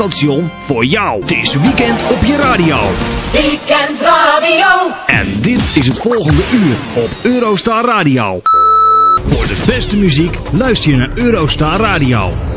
station voor jou. Het is weekend op je radio. Weekend Radio. En dit is het volgende uur op Eurostar Radio. Voor de beste muziek luister je naar Eurostar Radio.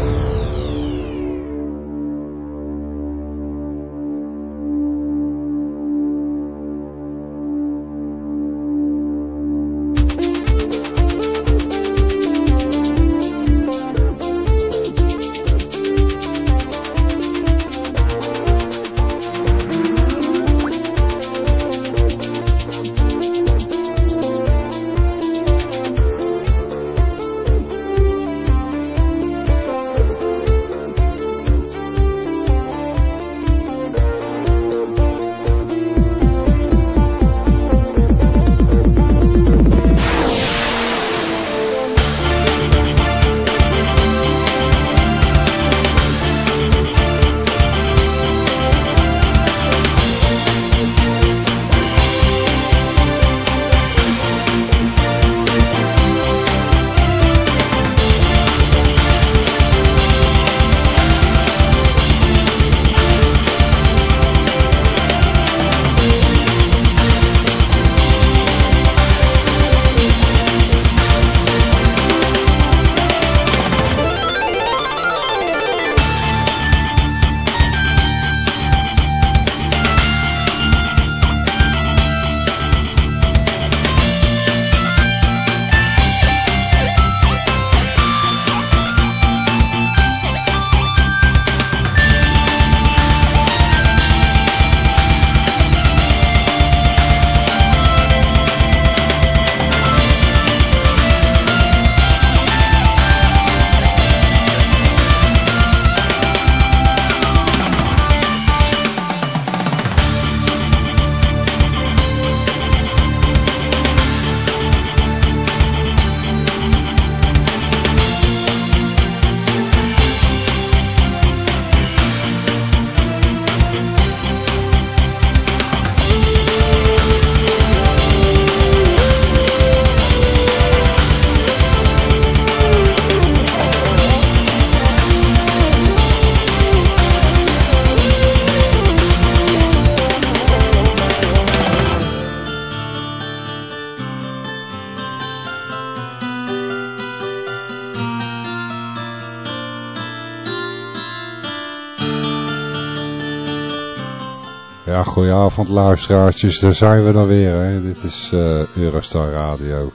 Goedenavond luisteraartjes, daar zijn we dan weer. Hè. Dit is uh, Eurostar Radio.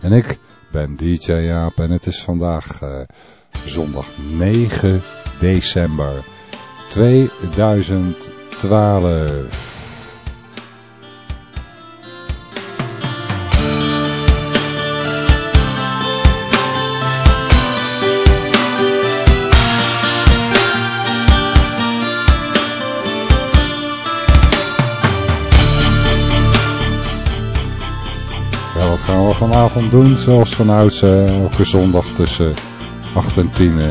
En ik ben DJ Jaap en het is vandaag uh, zondag 9 december 2012. Vanavond doen, zoals vanuit uh, elke zondag tussen 8 en 10. Uh,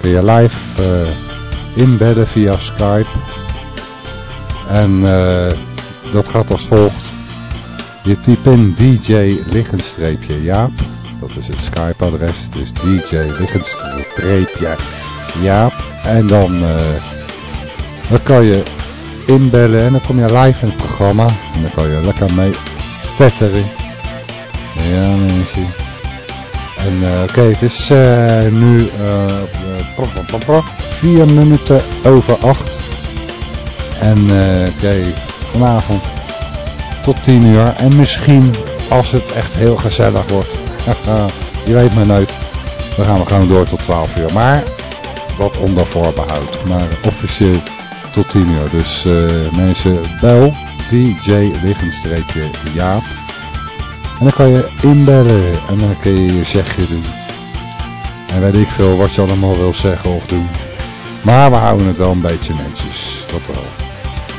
kun je live uh, inbedden via Skype. En uh, dat gaat als volgt. Je typt in DJ liggenstreepje Jaap. Dat is het Skype-adres. Dus DJ streepje Jaap. En dan, dan kan je inbellen en dan kom je live in het programma. En dan kan je lekker mee tetteren. Ja mensen. En uh, oké, het is uh, nu uh, vier minuten over acht. En oké, vanavond tot tien uur. En misschien als het echt heel gezellig wordt. je weet maar nooit. Dan gaan we gewoon door tot 12 uur. Maar dat onder voorbehoud. Maar officieel tot 10 uur. Dus mensen, bel DJ Liggenstreepje Jaap. En dan kan je inbellen en dan kun je je zegje doen. En weet ik veel wat je allemaal wil zeggen of doen. Maar we houden het wel een beetje netjes. Dat wel.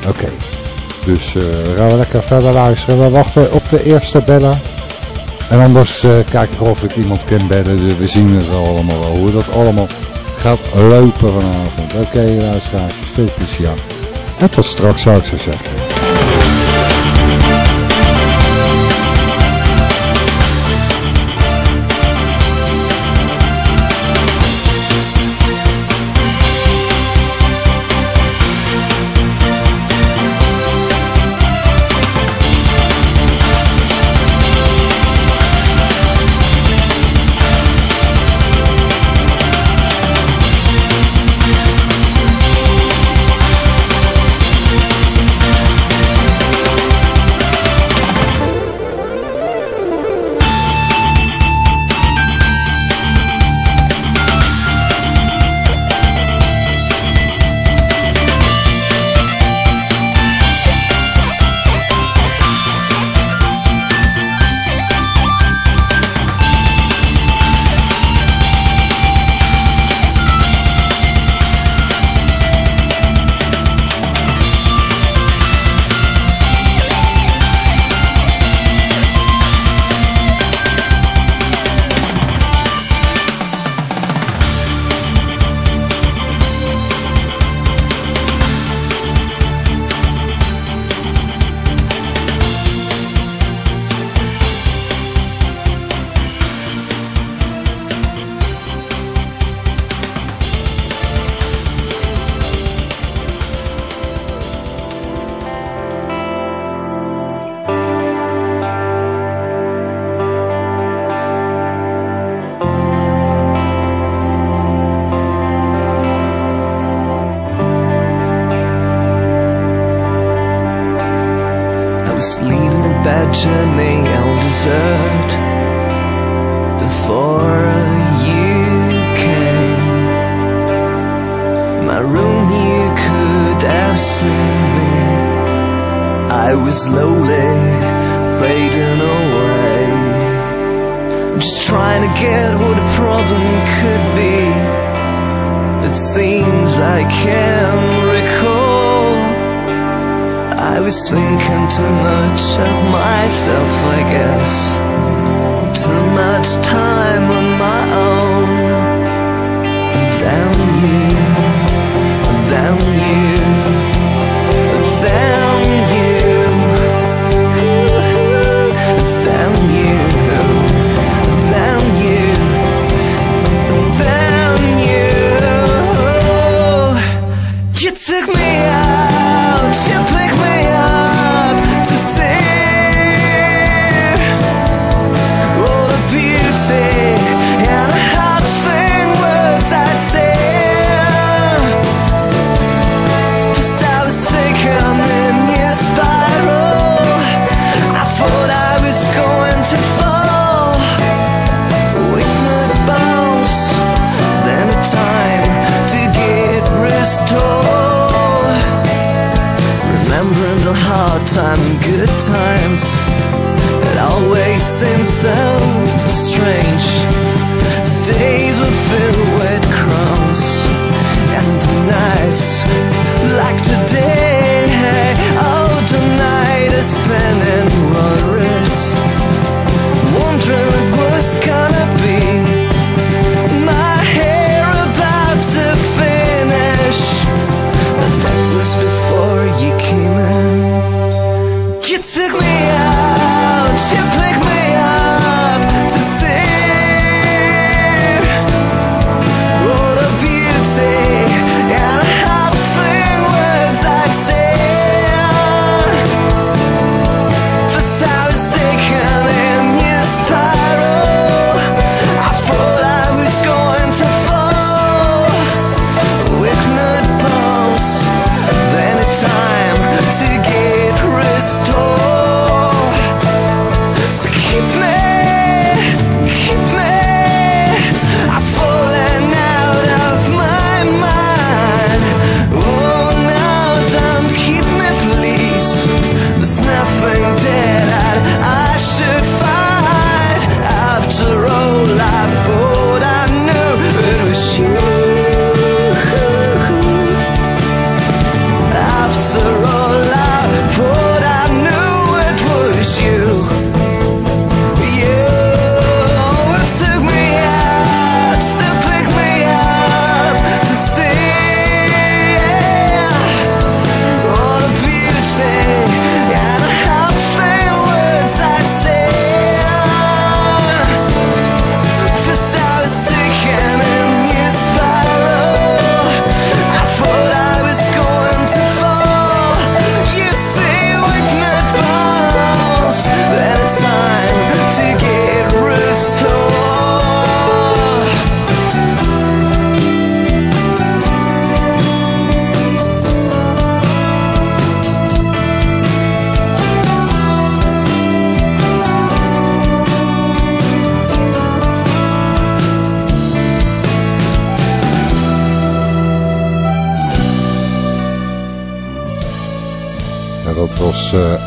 Oké. Dus uh, gaan we lekker verder luisteren. We wachten op de eerste bellen. En anders uh, kijk ik of ik iemand kan bellen. Dus we zien het allemaal wel. Hoe dat allemaal gaat lopen vanavond. Oké okay, luisteraars. Veel plezier. En tot straks zou ik ze zeggen.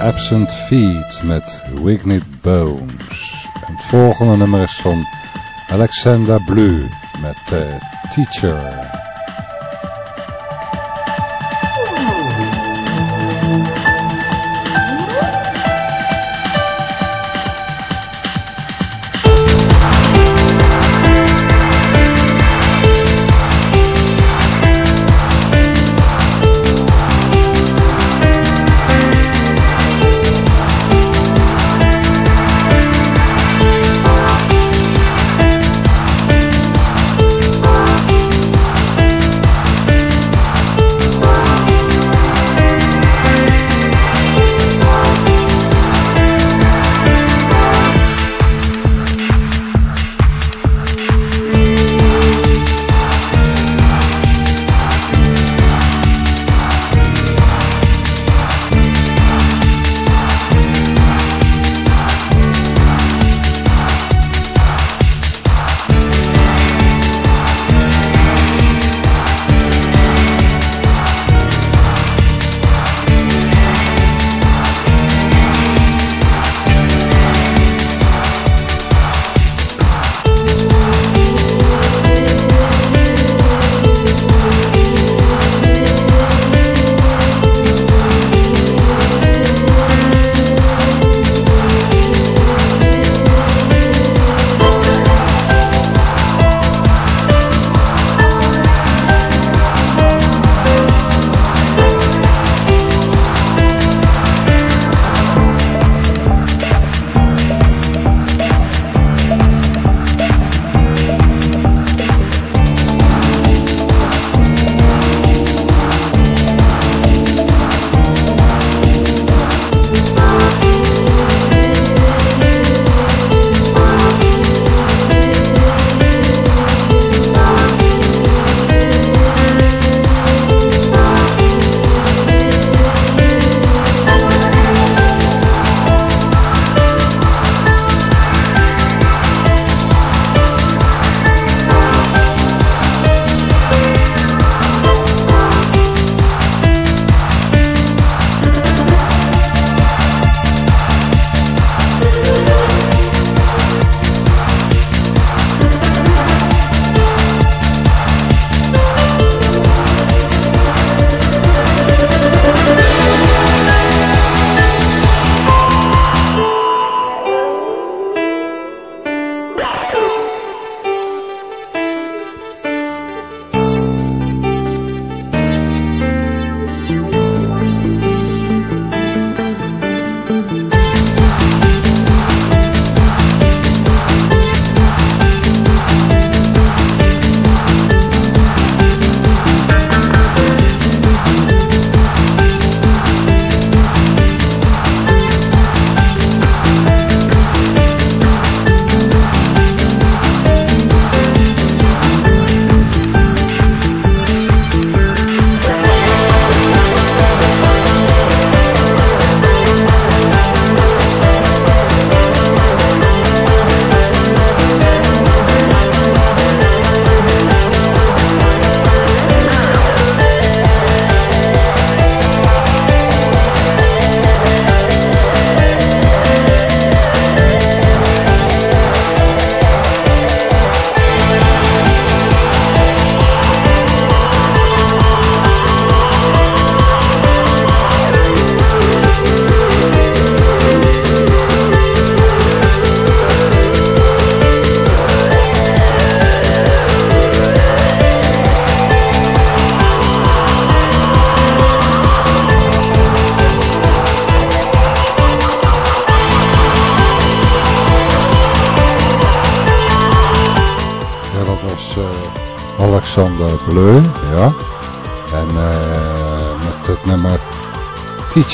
Absent Feet met Wignit Bones. En het volgende nummer is van Alexander Blue met uh, Teacher.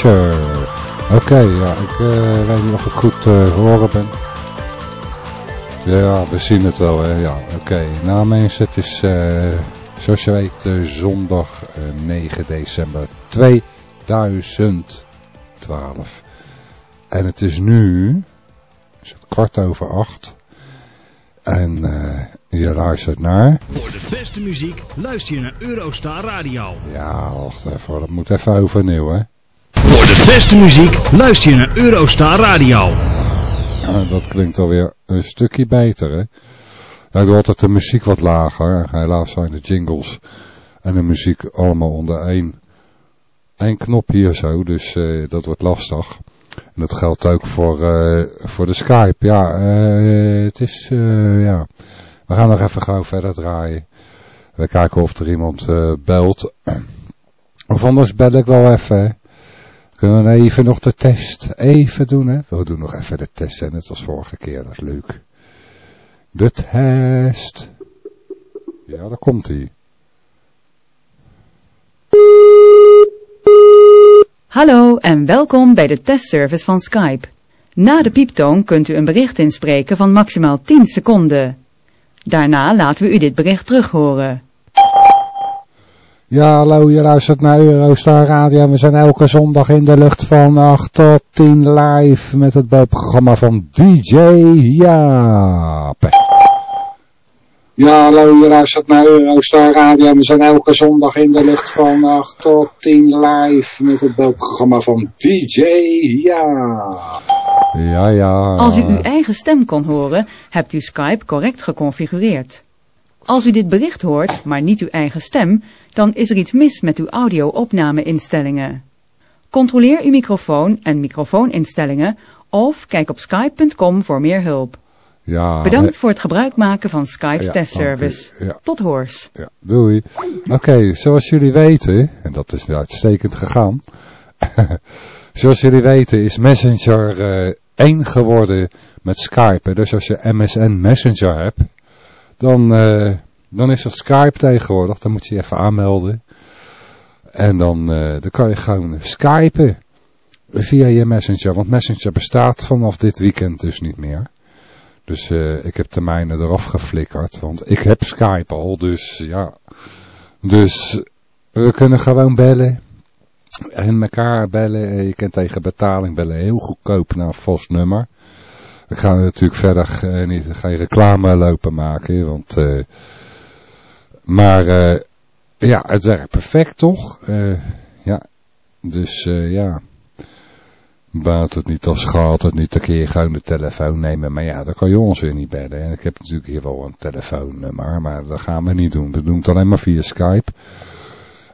Oké, ja, ik uh, weet niet of ik goed uh, horen ben. Ja, we zien het wel, hè. Ja, oké. Okay. Nou mensen, het is, zoals je weet, zondag 9 december 2012. En het is nu, is het kwart over acht. En je luistert naar... Voor de beste muziek luister je naar Eurostar Radio. Ja, wacht even. Dat moet even overnieuw, hè. Beste muziek luister je naar Eurostar Radio. Ja, dat klinkt alweer een stukje beter, hè? Ja, ik doe altijd de muziek wat lager. Helaas zijn de jingles en de muziek allemaal onder één, één knop hier zo. Dus uh, dat wordt lastig. En dat geldt ook voor, uh, voor de Skype. Ja, uh, het is, ja... We gaan nog even gauw verder draaien. We kijken of er iemand belt. Of anders bel ik wel even, Kunnen we even nog de test even doen, hè? We doen nog even de test, hè? net als vorige keer. Dat is leuk. De test. Ja, daar komt hij. Hallo en welkom bij de testservice van Skype. Na de pieptoon kunt u een bericht inspreken van maximaal 10 seconden. Daarna laten we u dit bericht terug horen. Ja, hallo, je luistert naar Eurostar Radio. We zijn elke zondag in de lucht van 8 tot 10 live met het programma van DJ Jaap. Ja, hallo, je luistert naar Eurostar Radio. We zijn elke zondag in de lucht van 8 tot 10 live met het programma van DJ Jaap. Ja, ja. Als u uw eigen stem kon horen, hebt u Skype correct geconfigureerd. Als u dit bericht hoort, maar niet uw eigen stem, dan is er iets mis met uw audio-opname-instellingen. Controleer uw microfoon en microfooninstellingen of kijk op skype.com voor meer hulp. Ja, Bedankt voor het gebruik maken van Skype's ja, testservice. Ja. Tot hoors. Ja, doei. Oké, zoals jullie weten, en dat is uitstekend gegaan. zoals jullie weten is Messenger uh, één geworden met Skype. Dus als je MSN Messenger hebt, dan, uh, dan is er Skype tegenwoordig. Dan moet je je even aanmelden. En dan, uh, dan kan je gewoon skypen via je Messenger. Want Messenger bestaat vanaf dit weekend dus niet meer. Dus uh, ik heb de mijne eraf geflikkerd. Want ik heb Skype al. Dus ja. Dus we kunnen gewoon bellen. En elkaar bellen. Je kunt tegen betaling bellen. Heel goedkoop naar een vast nummer. We gaan natuurlijk verder uh, niet geen reclame lopen maken. Want, uh, maar uh, ja, het werkt perfect toch? ja, dus ja. Baat het niet als gaat het niet, dan kun je gewoon de telefoon nemen. Maar ja, dan kan je ons weer niet bellen. En ik heb natuurlijk hier wel een telefoonnummer, maar dat gaan we niet doen. We doen het alleen maar via Skype.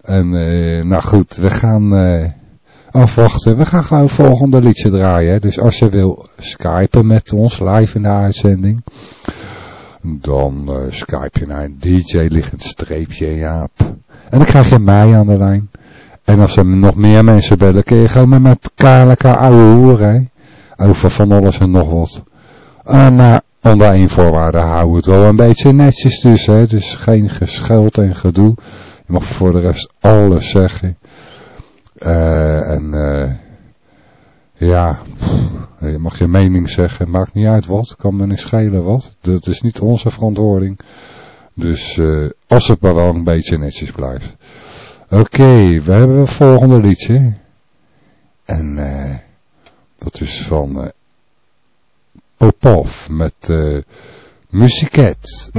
En nou goed, we gaan afwachten. We gaan gewoon volgende liedje draaien. Dus als je wil skypen met ons live in de uitzending. Dan uh, skype je naar DJ liggend streepje Jaap. En dan krijg je mij aan de lijn. En als er nog meer mensen bellen, kun je gewoon met elkaar ouwe horen. Over van alles en nog wat. Uh, maar onder één voorwaarde houden we het wel een beetje netjes dus. Hè? Dus geen gescheld en gedoe. Je mag voor de rest alles zeggen. Uh, en uh, ja, je mag je mening zeggen, maakt niet uit wat, kan me niet schelen wat. Dat is niet onze verantwoording. Dus uh, als het maar wel een beetje netjes blijft. Oké, we hebben het volgende liedje. En dat is van uh, Popov met uh, Muziket.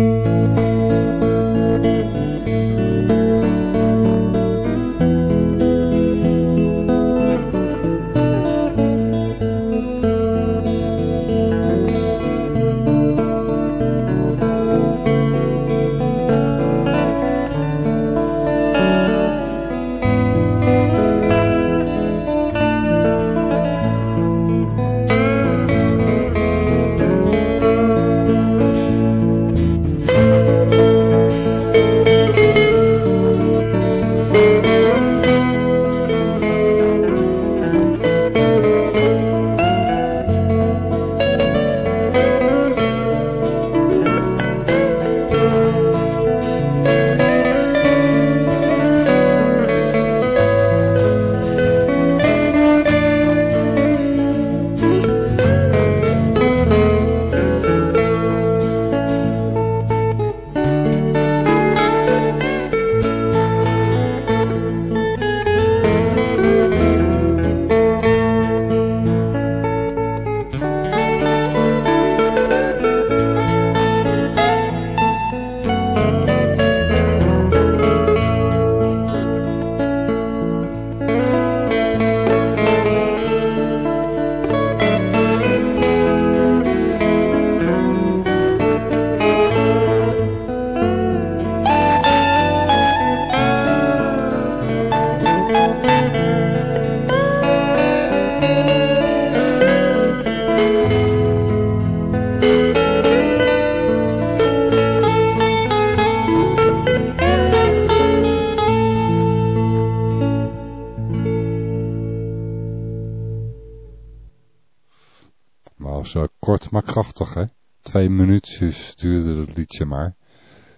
Twee minuutjes duurde dat liedje maar.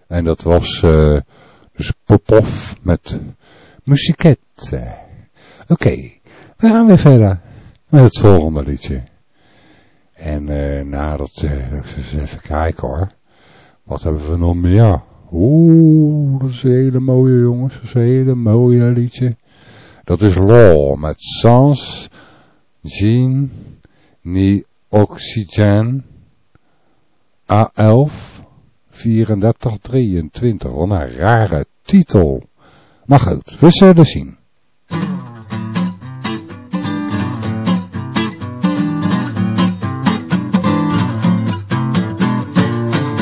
En dat was uh, dus Popov met musiquette. Oké, we gaan weer verder met het volgende liedje. En eh, na nadat, uh, eh, ik eens even kijken hoor. Wat hebben we nog meer? Oeh, dat is een hele mooie jongens. Dat is een hele mooie liedje. Dat is Law met Sans, Jean, Ni Oxygen. A11, 34, 23. Wat een rare titel. Maar goed, we zullen zien.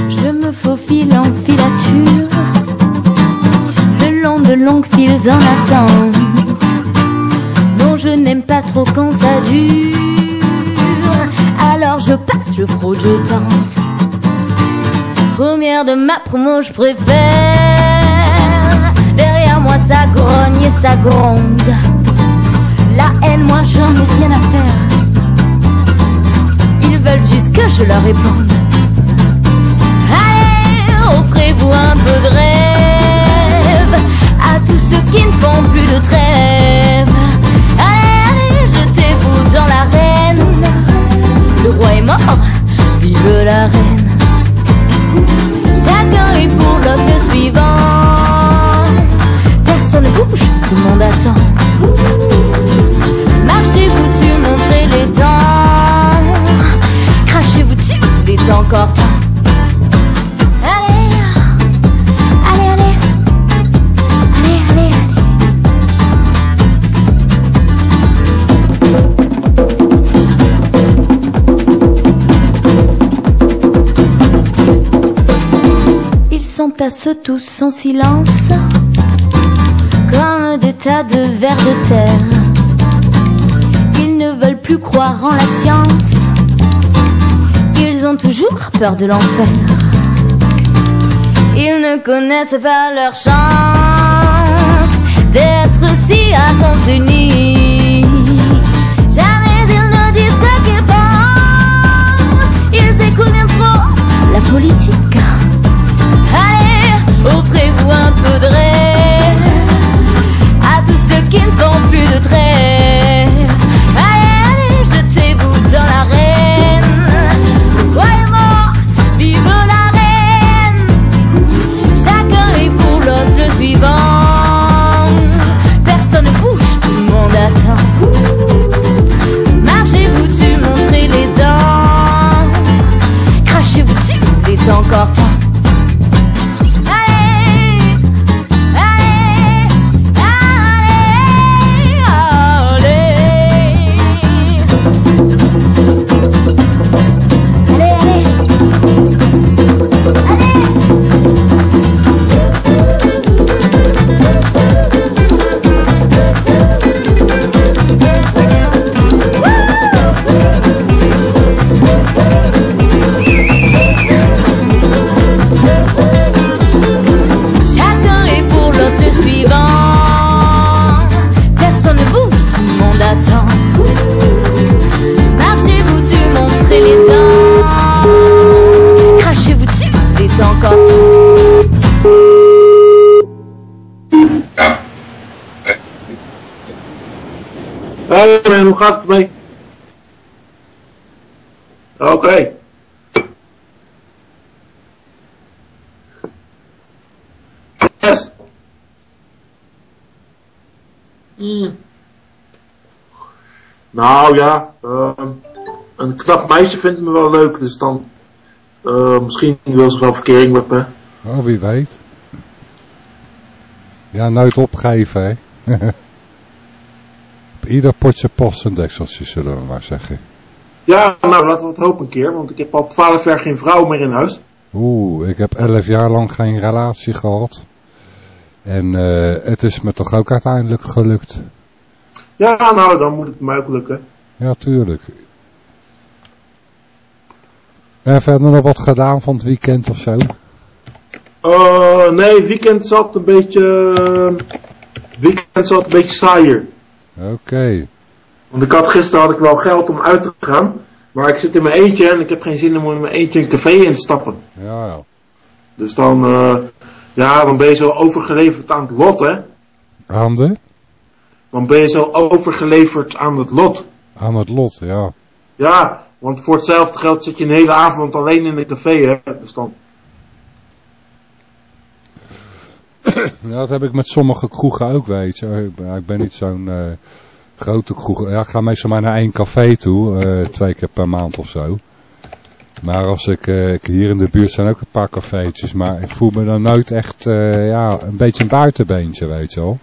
Je me faufile en filature Le long de longues files en attente Non, je n'aime pas trop quand ça dure Alors je passe, je fraude, je tente Première de ma promo, je préfère. Derrière moi ça grogne et ça gronde. La haine, moi j'en ai rien à faire. Ils veulent juste que je leur réponde. Allez, offrez-vous un peu de rêve À tous ceux qui ne font plus de trêve. Allez, allez, jetez-vous dans l'arène. Le roi est mort, vive la reine Pour le suivant Personne ne bouge, tout le monde attend. Marchez-vous dessus, montrez les dents Crachez-vous dessus, il est encore temps Ils s'entassent tous en silence Comme des tas de vers de terre. Ils ne veulent plus croire en la science. Ils ont toujours peur de l'enfer. Ils ne connaissent pas leur chance D'être si à sens unis. Jamais ils ne disent ce qu'ils pensent. Ils écoutent trop la politique offrez-vous un peu de rêve à tous ceux qui ne font plus de trêve. Allez, allez, jetez-vous dans l'arène. Croyez-moi, vive la reine. Chacun est pour l'autre le suivant. Personne ne bouge, tout le monde attend. Marchez-vous dessus, montrez les dents. Crachez-vous dessus, il est encore. Gaat het? Oké. Yes. Hmm. Nou ja, ehm, een knap meisje vindt me wel leuk, dus dan eh, misschien wil ze wel verkering met me. Oh, wie weet. Ja, nooit opgeven, hè. Ieder potje past een dekseltje, zullen we maar zeggen. Ja, nou laten we het hopen een keer, want ik heb al twaalf jaar geen vrouw meer in huis. Oeh, ik heb elf jaar lang geen relatie gehad. En eh, het is me toch ook uiteindelijk gelukt. Ja, nou dan moet het mij ook lukken. Ja, tuurlijk. En verder nog wat gedaan van het weekend of zo? Eh, nee, weekend zat een beetje, weekend zat een beetje saaier. Oké. Want ik had gisteren had ik wel geld om uit te gaan. Maar ik zit in mijn eentje en ik heb geen zin om in mijn eentje een café in te stappen. Ja, ja. Dus dan, eh, ja, dan ben je zo overgeleverd aan het lot, hè. Aan de? Dan ben je zo overgeleverd aan het lot. Aan het lot, ja. Ja, want voor hetzelfde geld zit je een hele avond alleen in een café, hè. Dus dan, Ja, dat heb ik met sommige kroegen ook, weet je. Ik ben, niet zo'n eh, grote kroeg. Ja, ik ga meestal maar naar één café toe, eh, twee keer per maand of zo. Maar als ik, eh, ik- hier in de buurt zijn ook een paar cafeetjes, maar ik voel me dan nooit echt, ja, een beetje een buitenbeentje, weet je wel.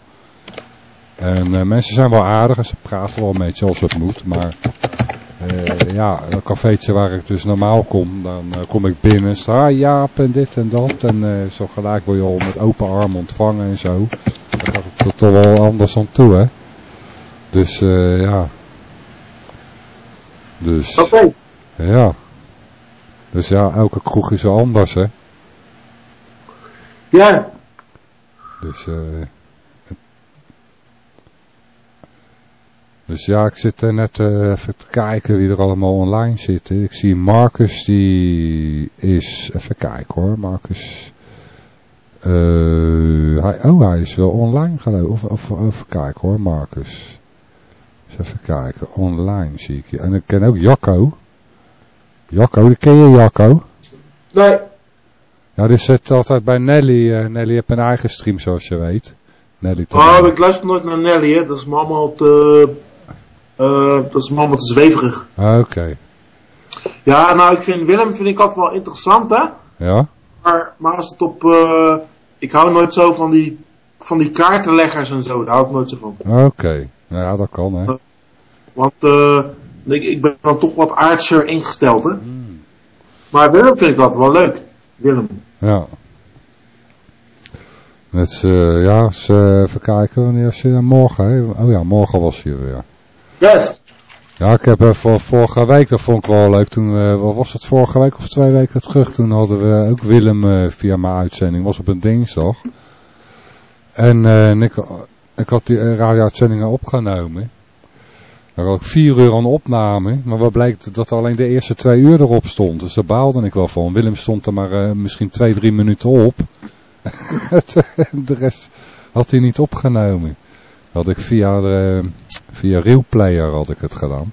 En mensen zijn wel aardig en ze praten wel een beetje als het moet, maar eh, ja, een cafeetje waar ik dus normaal kom, dan eh, kom ik binnen, sta ah, Jaap en dit en dat. En eh, zo gelijk word je al met open armen ontvangen en zo. Dan gaat het er toch wel anders aan toe, hè. Dus eh, ja. Dus, oké. ja. Dus ja, elke kroeg is anders, hè. Ja, Dus, eh dus ja, ik zit er net eh, even te kijken wie er allemaal online zitten. Ik zie Marcus, die is, even kijken hoor, Marcus. Eh, hij, oh, hij is wel online geloof ik. Of, of, even kijken hoor, Marcus. Eens even kijken, online zie ik je. En ik ken ook Jacco. Jacco, ken je Jacco? nee. Ja, die zit altijd bij Nelly. eh, Nelly heeft een eigen stream zoals je weet. Nelly Oh, ik luister nooit naar Nelly, hè. Dat is me allemaal te, dat is te zweverig. Ah, Oké, Ja, nou, ik vind Willem vind ik altijd wel interessant, hè. ja. Maar, maar als het op, eh, ik hou nooit zo van die, van die kaartenleggers en zo. Daar hou ik nooit zo van. Oké, nou ja, dat kan hè. Want, eh, ik, ik ben dan toch wat aardser ingesteld, hè. Maar Willem vind ik altijd wel leuk. Willem. Ja. Eh, ja, eens, eh, even kijken, wanneer is je morgen, hè? Oh ja, morgen was hij weer. Yes. Ja, ik heb eh, voor vorige week, dat vond ik wel leuk, toen, eh, wat was het, vorige week of twee weken terug, toen hadden we ook Willem eh, via mijn uitzending, was op een dinsdag. En, ik, ik had die radio-uitzendingen opgenomen. Daar had ik vier uur aan opname, maar wat blijkt dat alleen de eerste twee uur erop stond. Dus daar baalde ik wel van. Willem stond er maar misschien twee, drie minuten op. de rest had hij niet opgenomen. Had ik via, de, via Realplayer had ik het gedaan.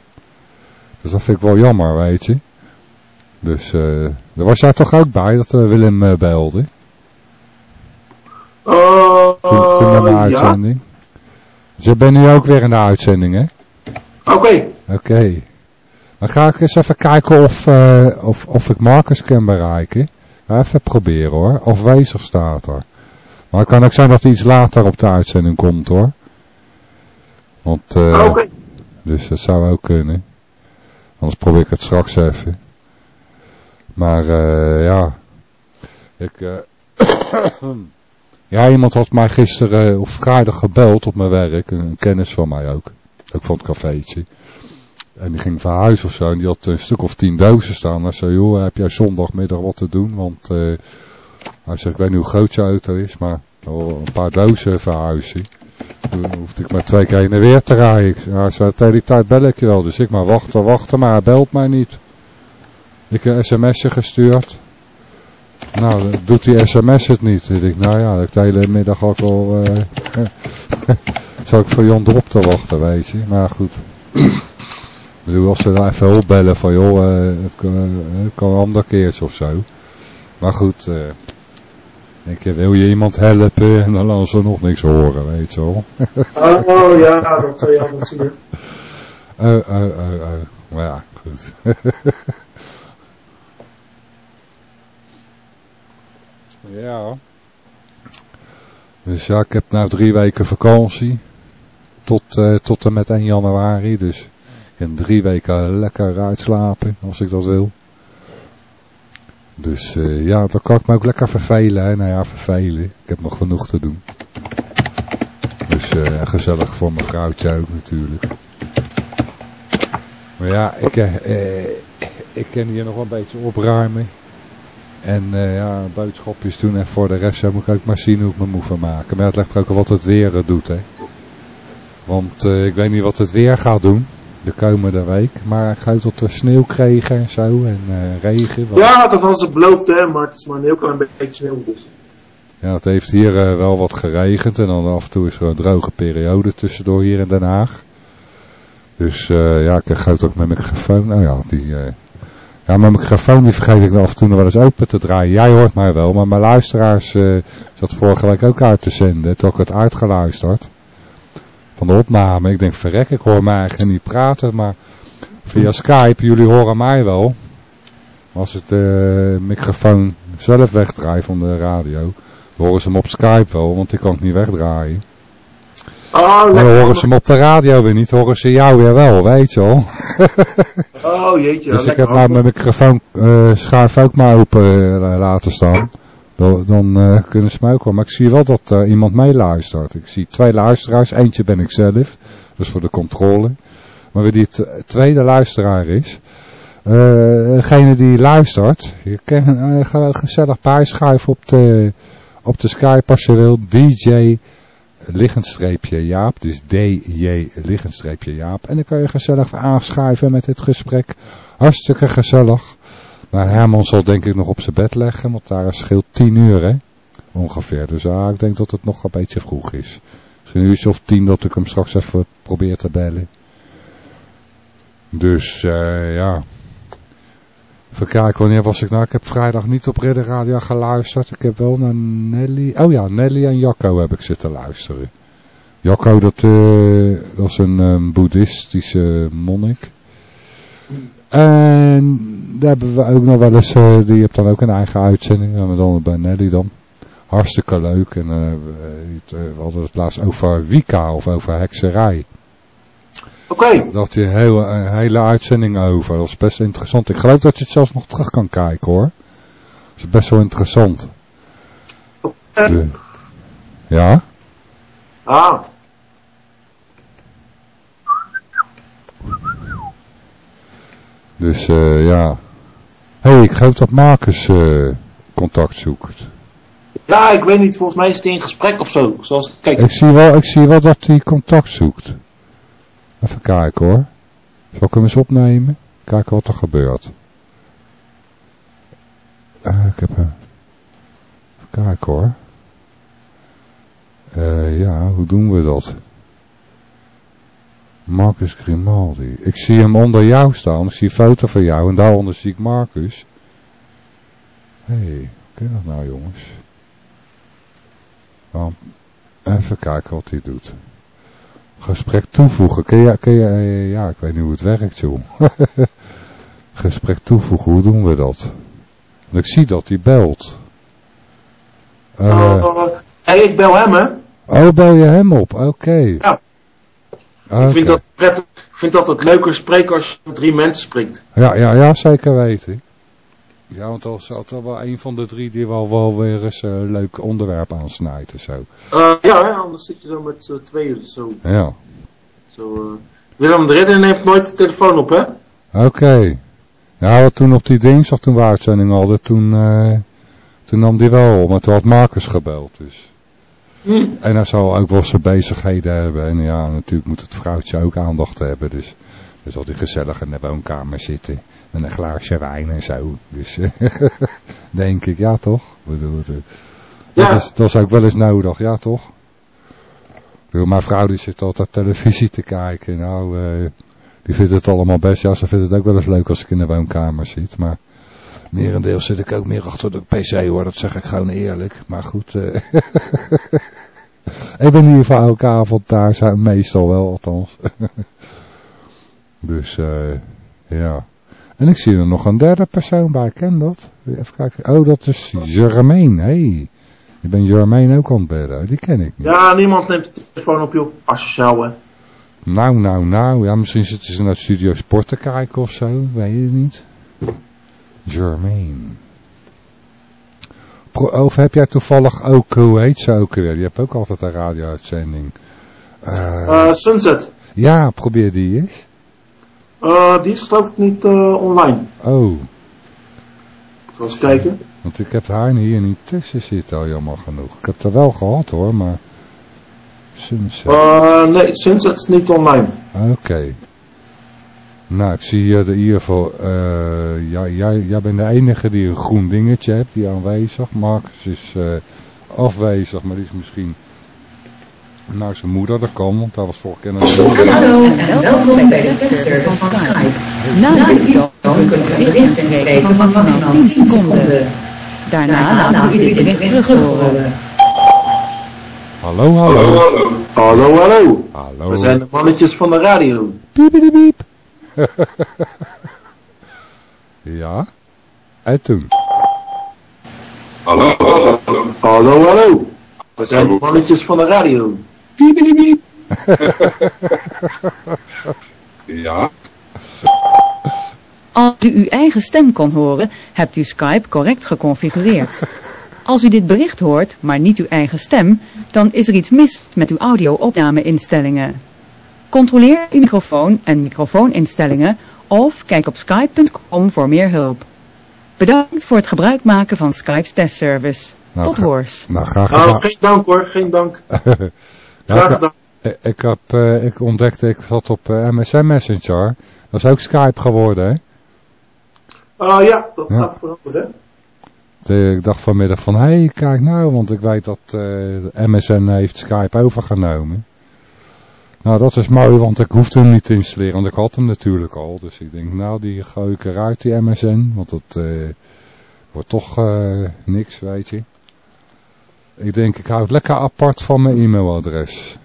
Dus dat vind ik wel jammer, weet je. Dus eh daar was jij toch ook bij dat eh, Willem eh, belde? Uh, Toen, toen met mijn ja. uitzending. Dus je bent nu ook weer in de uitzending, hè? Oké. Oké. Dan ga ik eens even kijken of, of, of ik Marcus kan bereiken. Even proberen hoor. Of Wezer staat er. Maar het kan ook zijn dat hij iets later op de uitzending komt hoor. Want, Oké. dus dat zou ook kunnen. Anders probeer ik het straks even. Maar eh, ja. Ik, eh, ja, iemand had mij gisteren of vrijdag gebeld op mijn werk. Een, een kennis van mij ook. Ook van het cafeetje. En die ging verhuizen of zo. En die had een stuk of tien dozen staan. Hij zei, joh, heb jij zondagmiddag wat te doen? Want hij zegt, ik weet niet hoe groot je auto is. Maar oh, een paar dozen verhuizen. Toen hoefde ik maar twee keer heen en weer te rijden. Ik zei, tijd bel ik je wel. Dus ik maar wachten, wachten. Maar hij belt mij niet. Ik heb een sms'je gestuurd. Nou, doet die sms het niet. Ik denk, nou ja, ik de hele middag ook al... eh zou ik voor Jan Drop te wachten, weet je. Maar goed. Ik bedoel, als ze daar even hulp bellen van, joh, eh, het, kan, eh, het kan een ander keertje of zo. Maar goed, je, wil je iemand helpen en dan laten ze nog niks horen, weet je wel. Oh ja, dat zou je anders zien. Oh, oh, oh, oh. Maar ja, goed. ja. Dus ja, ik heb nou drie weken vakantie. Tot, eh, tot en met 1 januari. Dus ik kan drie weken lekker uitslapen, als ik dat wil. Dus eh, ja, dan kan ik me ook lekker vervelen. Nou ja, vervelen. Ik heb nog genoeg te doen. Dus eh, gezellig voor mijn vrouwtje ook natuurlijk. Maar ja, ik, eh, ik kan hier nog wel een beetje opruimen. En ja, boodschapjes doen. En voor de rest moet ik ook maar zien hoe ik me moet vermaken. Maar het ligt er ook wat het weer doet. Hè. Want ik weet niet wat het weer gaat doen. De komende week. Maar ik geloof dat we sneeuw kregen en zo en eh, regen. Wat- Ja, dat hadden ze beloofd, hè, maar het is maar een heel klein beetje sneeuw. Dus. Ja, het heeft hier eh, wel wat geregend en dan af en toe is er een droge periode tussendoor hier in Den Haag. Dus eh, ja, ik geloof ook mijn microfoon. Nou ja, die, ja, mijn microfoon die vergeet ik dan af en toe nog wel eens open te draaien. Jij hoort mij wel, maar mijn luisteraars zat vorige week ook uit te zenden. Toen ik het uitgeluisterd. Van de opname. Ik denk, verrek, ik hoor mij eigenlijk niet praten, maar via Skype, jullie horen mij wel. Als het eh, microfoon zelf wegdraait van de radio, horen ze hem op Skype wel, want die kan ik niet wegdraaien. Oh, Maar horen ze hem op de radio weer niet, horen ze jou weer wel, weet je wel. Oh, jeetje. dus ik heb nou mijn microfoon eh schuif ook maar open eh, laten staan. Dan, eh, kunnen ze mij ook wel. Maar ik zie wel dat eh, iemand meeluistert. Ik zie twee luisteraars. Eentje ben ik zelf. Dus voor de controle. Maar wie die tweede luisteraar is. eh, degene die luistert. Je kan gewoon gezellig bijschuiven op de, op de Skype als je wil. DJ liggendstreepje Jaap. Dus DJ liggendstreepje Jaap. En dan kan je gezellig aanschuiven met het gesprek. Hartstikke gezellig. Maar Herman zal denk ik nog op zijn bed leggen, want daar scheelt 10 uur hè. Ongeveer. Dus ja, ik denk dat het nog een beetje vroeg is. Misschien een uurtje of tien dat ik hem straks even probeer te bellen. Dus eh ja. Even kijken, wanneer was ik nou? Ik heb vrijdag niet op Ridder Radio geluisterd. Ik heb wel naar Nelly... Oh ja, Nelly en Jacco heb ik zitten luisteren. Jacco, dat, dat is een eh, boeddhistische monnik. En daar hebben we ook nog wel eens, eh, die heeft dan ook een eigen uitzending, en dan bij Nelly dan. Hartstikke leuk. En eh, we, eh, hadden het laatst over Wicca of over hekserij. Oké. Daar had hij een hele, een hele uitzending over. Dat was best interessant. Ik geloof dat je het zelfs nog terug kan kijken hoor. Dat is best wel interessant. Eh, ja? Ah, Dus eh ja. Hé, hey, ik geloof dat Marcus eh, contact zoekt. ja, ik weet niet. Volgens mij is het in gesprek of zo. Zoals, kijk, Ik zie wel, ik zie wel dat hij contact zoekt. Even kijken hoor. Zal ik hem eens opnemen? Kijken wat er gebeurt. Eh, ik heb hem. Even kijken hoor. Ja, hoe doen we dat? Marcus Grimaldi. Ik zie hem onder jou staan. Ik zie een foto van jou en daaronder zie ik Marcus. Hé, hey, hoe kan dat nou jongens? Nou, even kijken wat hij doet. Gesprek toevoegen. Kun je, kun je, ja, ik weet niet hoe het werkt, joh. Gesprek toevoegen, hoe doen we dat? Want ik zie dat hij belt. Eh, eh, hey, ik bel hem, hè. oh, bel je hem op? Oké. Ja. Oké. Ik vind dat prettig. Ik vind dat het leuker spreken als je met drie mensen spreekt. Ja, ja, ja, zeker weten. Ja, want dat is altijd wel een van de drie die wel, wel weer eens eh, een leuk onderwerp aansnijdt en zo. Eh, ja, anders zit je zo met z'n tweeën. Zo, Ja. zo, eh. Willem de Ridder neemt nooit de telefoon op, hè. Oké. Ja, wat toen op die dinsdag, toen we uitzending hadden, toen, eh, toen nam die wel op. Maar toen had Marcus gebeld, dus. En hij zal ook wel zijn bezigheden hebben. En ja, natuurlijk moet het vrouwtje ook aandacht hebben. Dus, dus zal hij gezellig in de woonkamer zitten. Met een glaasje wijn en zo. Dus denk ik, ja toch? Ik bedoel, het, eh, Ja. dat, is, dat is ook wel eens nodig, ja toch? Bedoel, mijn vrouw die zit altijd televisie te kijken. Nou, eh, die vindt het allemaal best. Ja, ze vindt het ook wel eens leuk als ik in de woonkamer zit. Maar merendeel zit ik ook meer achter de pc hoor. Dat zeg ik gewoon eerlijk. Maar goed. eh ik ben in ieder geval elke avond daar. Zijn meestal wel althans. dus eh ja. En ik zie er nog een derde persoon bij. Ken dat? Even kijken. Oh, dat is Jermaine. Hey. Je bent Jermaine ook aan het bedden. Die ken ik niet. Ja, niemand neemt de telefoon op, joh. Asociaal, hè. Nou, nou, nou. Ja, misschien zitten ze naar Studio Sport te kijken of zo. Weet je het niet. Jermaine. Pro- Of heb jij toevallig ook, hoe heet ze ook weer? Die hebt ook altijd een radio-uitzending. Eh, Eh, Sunset. ja, probeer die eens. Eh, die is geloof ik niet online. Oh, Ik zal eens kijken. want ik heb haar hier niet tussen zitten al jammer genoeg. Ik heb er wel gehad hoor, maar... Sunset. Nee, Sunset is niet online. Oké. Nou, ik zie hier in ieder geval, eh, ja, jij, jij bent de enige die een groen dingetje hebt, die aanwezig. Marcus is eh, afwezig, maar die is misschien naar zijn moeder, dat kan, want daar was vorige keer een... Hallo en welkom bij de service van Skype. Na de toon kunt u bericht inspreken van maximaal 10 seconden. Daarna laat u uw bericht terug horen. Hallo, hallo. Hallo, hallo. Hallo. We zijn de mannetjes van de radio. Piepiepiep. ja. En toen? Hallo, hallo. We zijn de mannetjes van de radio. ja. Als u uw eigen stem kon horen, hebt u Skype correct geconfigureerd. Als u dit bericht hoort, maar niet uw eigen stem, dan is er iets mis met uw audio-opname-instellingen. Controleer uw microfoon en microfooninstellingen of kijk op skype.com voor meer hulp. Bedankt voor het gebruik maken van Skype's testservice. Nou, Tot hoors. Nou, graag Nou, gedaan. geen dank hoor, geen dank. Graag ik, gedaan. ik, ik heb, eh, ik ontdekte, ik zat op eh, MSN Messenger. Dat is ook Skype geworden, hè? Ah ja, dat Ja. gaat veranderen. hè? De- Ik dacht vanmiddag van, hé, hey, kijk nou, want ik weet dat eh, MSN heeft Skype overgenomen. Nou, dat is mooi, want ik hoefde hem niet te installeren, want ik had hem natuurlijk al. Dus ik denk, nou, die gooi ik eruit, die MSN, want dat eh, wordt toch eh, niks, weet je. Ik denk, ik hou het lekker apart van mijn e-mailadres.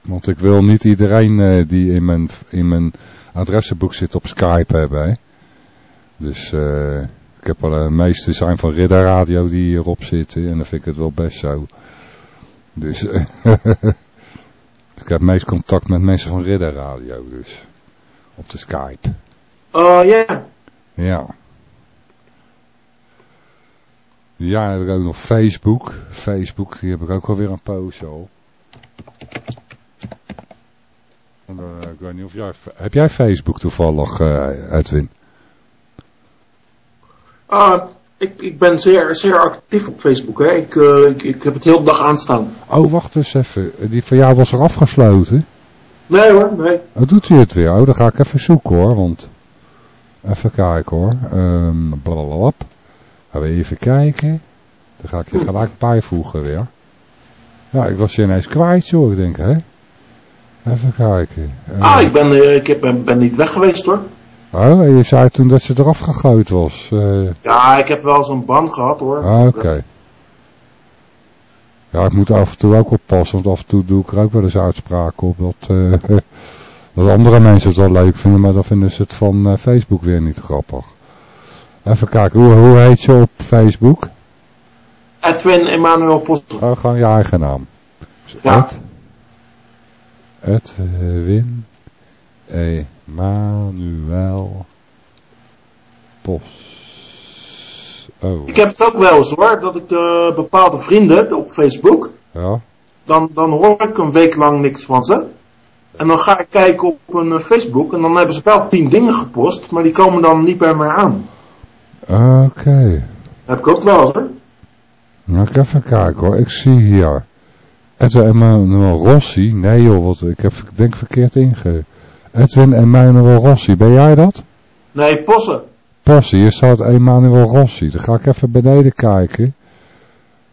Want ik wil niet iedereen eh, die in mijn, in mijn adressenboek zit op Skype hebben. Dus ik heb al de meeste zijn van Ridder Radio die hierop zitten en dan vind ik het wel best zo. Dus ik heb meest contact met mensen van Ridder Radio dus. Op de Skype. Ah ja, Ja. Ja, heb ik ook nog Facebook. Facebook, die heb ik ook alweer een poos al. Eh, ik weet niet of jij... Heb jij Facebook toevallig, eh, Edwin? Ah, ik, ik ben zeer, zeer actief op Facebook. Hè. Ik, eh, ik, ik heb het heel de dag aanstaan. Oh, wacht eens even. Die van jou was er afgesloten. Nee hoor, nee. Oh, doet hij het weer? Oh, dan ga ik even zoeken hoor, want... Even kijken hoor. Ehm blablabla. Gaan we even kijken. Dan ga ik je gelijk bijvoegen weer. Ja, ik was je ineens kwijt joh. Ik denk, hè? Even kijken. Eh, Ah, ik ben, eh, ik heb, ben, ben niet weg geweest hoor. Oh, je zei toen dat je eraf gegooid was. Eh, Ja, ik heb wel zo'n ban gehad hoor. ah, oké. Ja, ik moet af en toe ook oppassen, want af en toe doe ik er ook wel eens uitspraken op dat, eh, dat andere mensen het wel leuk vinden, maar dan vinden ze het van eh, Facebook weer niet grappig. Even kijken, hoe, hoe heet je op Facebook? Edwin Emanuel Post. Oh, gewoon je eigen naam. Dus Ja. Ed, Edwin Emanuel Pos. Oh, Ik heb het ook wel eens hoor, dat ik eh, bepaalde vrienden op Facebook, ja. dan, dan hoor ik een week lang niks van ze. En dan ga ik kijken op hun eh, Facebook en dan hebben ze wel tien dingen gepost, maar die komen dan niet bij mij aan. Oké. Heb ik ook wel eens hoor. Nou, ik even kijken hoor. Ik zie hier. Edwin Emanuel Rossi. Nee joh, wat, ik heb ik denk verkeerd inge... Edwin Emanuel Rossi. Ben jij dat? Nee, Possen. Passie, hier staat Emanuel Rossi. Dan ga ik even beneden kijken.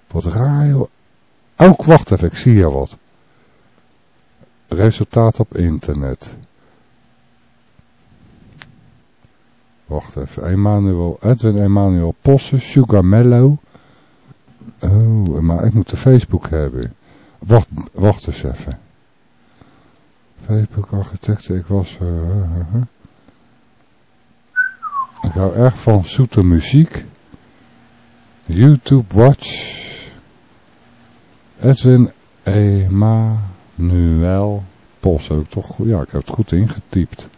Wat raar joh. Oh, wacht even. Ik zie hier wat. Resultaat op internet. Wacht even. Emanuel, Edwin Emanuel Posse, Sugar Mellow. Oh, maar ik moet de Facebook hebben. Wacht, wacht eens even. Facebook architecten, ik was... eh. Ik hou erg van zoete muziek. YouTube Watch. Edwin Emanuel Pos ook toch. Ja, ik heb het goed ingetypt.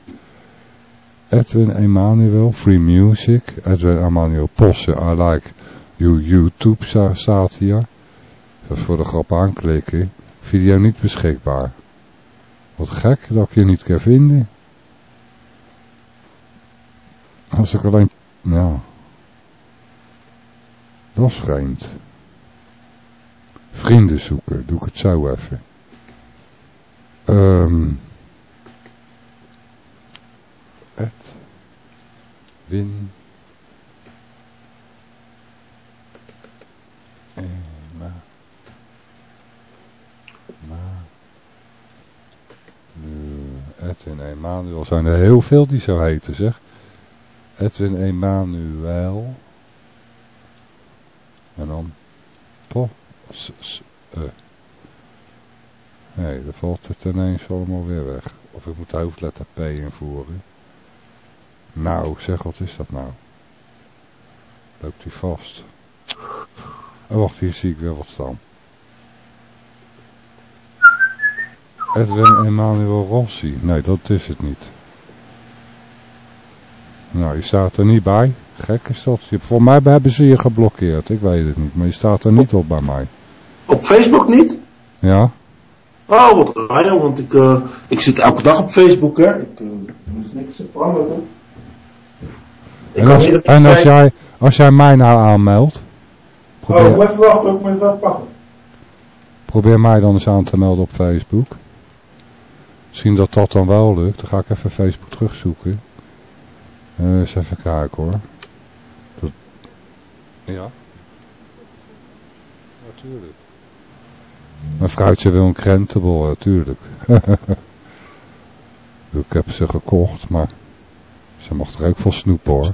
Edwin Emanuel, Free Music. Edwin Emanuel Posse, I like you YouTube sta- staat hier. Dat is voor de grap aanklikken. Video niet beschikbaar. Wat gek dat ik je niet kan vinden. Als ik alleen... Ja. Dat is vreemd. Vrienden zoeken. Doe ik het zo even. Ed. Win. Ema. Ma. Nu. Edwin Emanuel. Zijn er heel veel die zo heten zeg. Edwin Emanuel. En dan. Po. S, s, eh. Nee, dan valt het ineens allemaal weer weg. Of ik moet de hoofdletter P invoeren. Nou, zeg wat is dat nou? Loopt hij vast? Oh, wacht, hier zie ik weer wat staan. Edwin Emanuel Rossi. Nee, dat is het niet. Nou, je staat er niet bij. Gek is dat. Je- Voor mij hebben ze je geblokkeerd. Ik weet het niet. Maar je staat er niet op bij mij. Op Facebook niet? Ja? Oh, wat raar, want ik, eh, ik zit elke dag op Facebook, hè. Ik uh, moest niks veranderen. En als, en als, jij, als jij mij nou aanmeldt. Oh, Probeer, even wachten, ik moet dat pakken. probeer mij dan eens aan te melden op Facebook. Misschien dat dat dan wel lukt. Dan ga ik even Facebook terugzoeken. Eh, eens even kijken hoor. Dat... Ja? Natuurlijk. Mijn vrouwtje wil een krentenbol, natuurlijk. ik heb ze gekocht, maar ze mag er ook voor snoepen hoor.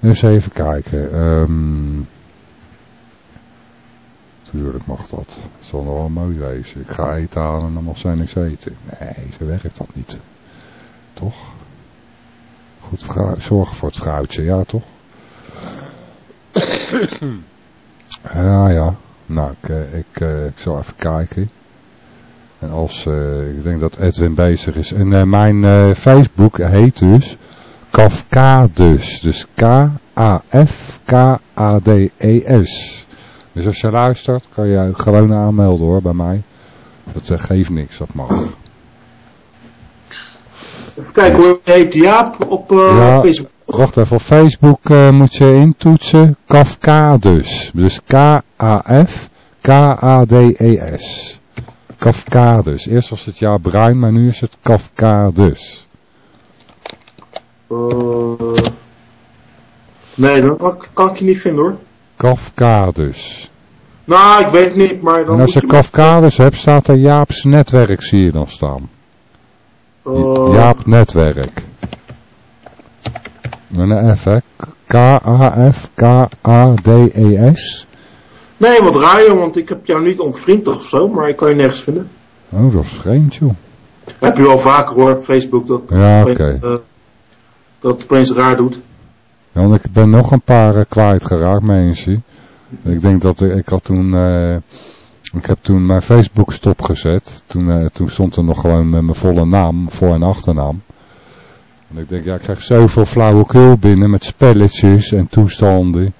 Eens even kijken. Ehm Tuurlijk mag dat. Het zal nog wel mooi wezen. Ik ga eten halen en dan mag zij niks eten. Nee, zo werkt dat niet. Toch? Goed zorgen voor het vrouwtje, ja toch? ja, ja. Nou, ik, eh, ik, eh, ik zal even kijken. En als, eh, ik denk dat Edwin bezig is. En mijn Facebook heet dus Kafkadus. Dus K-A-F-K-A-D-E-S. Dus als je luistert, kan je gewoon aanmelden hoor, bij mij. Dat eh, geeft niks, dat mag. Even kijken hoor, je heet Jaap op eh, Ja. Facebook. Wacht even, op Facebook eh, moet je intoetsen Kafkadus. Dus K-A-F-K-A-D-E-S. Kafkadus. Eerst was het ja bruin, maar nu is het Kafkadus. Eh, nee, dat kan, kan ik je niet vinden hoor. Kafkadus. Nou, ik weet niet, maar dan En als je je... Kafkadus hebt, staat er Jaap's netwerk, zie je dan staan. eh, Jaap netwerk. Met een F, hè. K-A-F-K-A-D-E-S. Nee, wat raar want ik heb jou niet ontvriend of zo, maar ik kan je nergens vinden. Oh, dat is vreemd, joh. Heb je wel vaker hoor op Facebook dat, Ja, oké. eh, dat het opeens raar doet. Want ik ben nog een paar eh, kwijtgeraakt, mensen. Ik denk dat ik, had toen, eh, ik heb toen mijn Facebook stopgezet. Toen, eh, toen stond er nog gewoon met mijn volle naam, voor- en achternaam. En ik denk, ja, ik krijg zoveel flauwekul binnen met spelletjes en toestanden.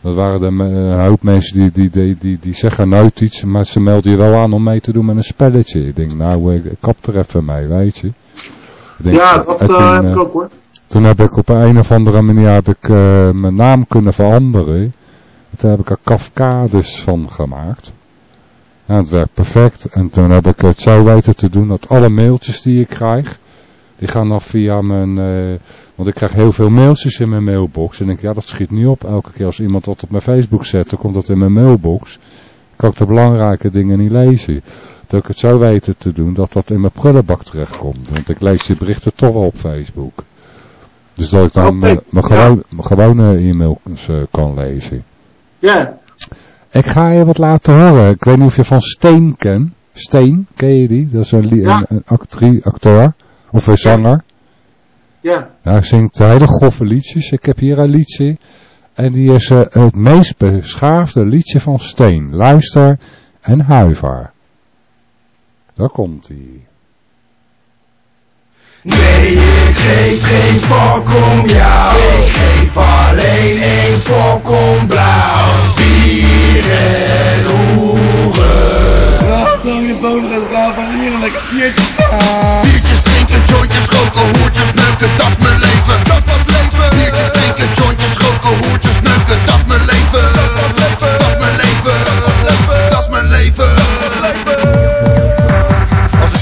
Dat waren er een hoop mensen die, die, die, die, zeggen nooit iets, maar ze melden je wel aan om mee te doen met een spelletje. Ik denk, nou, ik kap er even mee, weet je. Ik denk, ja, en dat toen, eh, heb eh, ik ook hoor. toen heb ik op een of andere manier heb ik, eh, mijn naam kunnen veranderen. En Toen heb ik er Kafkades van gemaakt. Ja, het werkt perfect. En toen heb ik het zo weten te doen dat alle mailtjes die ik krijg, die gaan dan via mijn... eh, want ik krijg heel veel mailtjes in mijn mailbox. En ik denk, ja dat schiet niet op. Elke keer als iemand wat op mijn Facebook zet, dan komt dat in mijn mailbox. Kan ik de belangrijke dingen niet lezen. Dat ik het zo weten te doen dat dat in mijn prullenbak terechtkomt. Want ik lees die berichten toch wel op Facebook. Dus dat ik dan mijn gewone e-mails eh, kan lezen. Ja, Ik ga je wat laten horen. Ik weet niet of je van Steen kent. Steen, ken je die? Dat is een, Ja. een, actrie, acteur. Of een zanger. ja. Ja, hij zingt hele goffe liedjes. Ik heb hier een liedje. En die is eh, het meest beschaafde liedje van Steen. Luister en huiver. Daar komt hij. Nee, ik geef geen fok om jou. Ik geef alleen één fok om blauw. Bier en hoeren. Ja, de bodem gaan slapen en hier een lekker biertje. Biertjes drinken, jointjes roken, hoertjes neuken, dat is mijn leven. Dat was leven. Biertjes drinken, jointjes roken,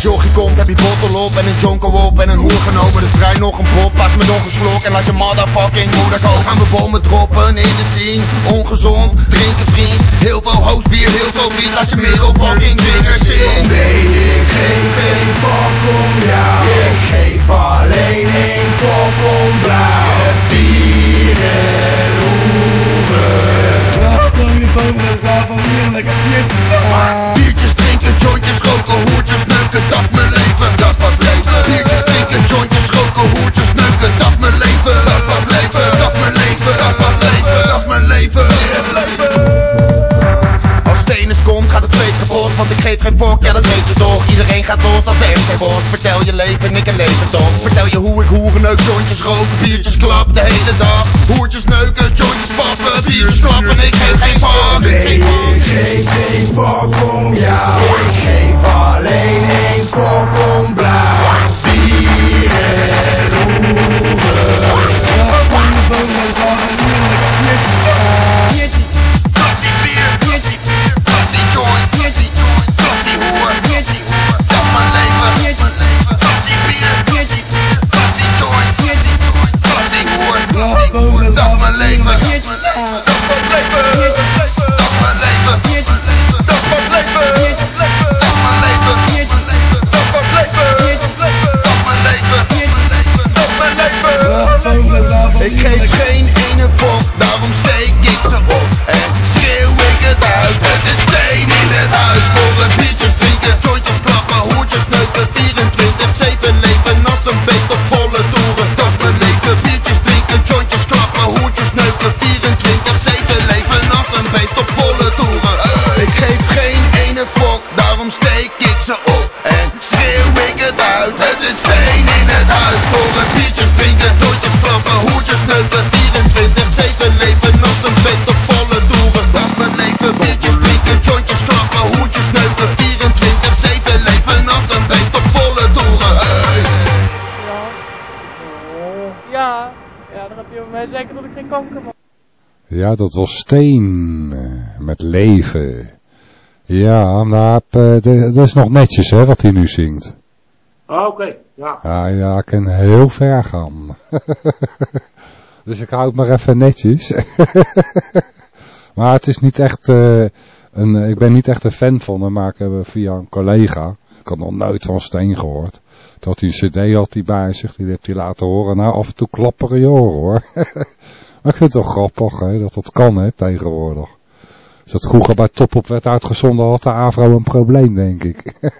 jochie komt, je bottel op en een jonko op en een hoer genomen. Dus draai nog een pop, pas me nog een slok en laat je motherfucking moeder koken. Gaan we bommen droppen in de scene. Ongezond, drinken vriend. Heel veel hoostbier, heel veel wiet. Laat je merel fucking vingers zien. Nee, ik geef geen fuck om jou. Ik geef alleen één fuck om blauw. Bier en hoeren. Gewoon in de gaan slapen, hier lekker biertjes drinken, jointjes roken, hoertjes neuken, dat is mijn leven, dat pas leven. Biertjes drinken, jointjes roken, hoertjes neuken, dat is mijn leven, dat pas leven. Dat is mijn leven, dat pas leven, dat is mijn leven. Stenens komt, gaat het feest kapot, want ik geef geen vork, ja dat weet je toch. Iedereen gaat los als de MC wordt. Vertel je leven, ik een leven toch. Vertel je hoe ik hoeren neuk, jointjes roken, biertjes klap de hele dag. Hoertjes neuken, jointjes pappen, biertjes klappen, ik geef geen fuck. Nee, ik geef geen fuck om jou. Ik geef alleen één fuck om blauw. Bier en hoeren. Ik geef geen ene fok, daarom steek ik ze op ene fok, daarom steek ik ze op En schreeuw ik het uit, het is steen in het huis Voor het biertjes drinken, jointjes klappen, hoertjes neuken 24, 7 leven als een beest op volle toeren Dat is mijn leven, biertjes drinken, jointjes klappen, hoertjes neuken 24, 7 leven als een beest op volle toeren hey. Ja, ja, dan heb je mij zeker dat ik geen kanker heb. Ja, dat was Steen eh, met leven. Ja, maar eh, dat is nog netjes hè, wat hij nu zingt. Ah, oké. Ja. Ja, ja, ik kan heel ver gaan. dus ik hou het maar even netjes. maar het is niet echt, eh, een, ik ben niet echt een fan van hem, maar ik heb via een collega, ik had nog nooit van Steen gehoord, dat hij een cd had die bij zich, die heeft hij laten horen. Nou, af en toe klapperen je hoor. maar ik vind het toch grappig hè, dat dat kan hè, tegenwoordig. Als dat vroeger bij Top op werd uitgezonden, had de AVRO een probleem, denk ik.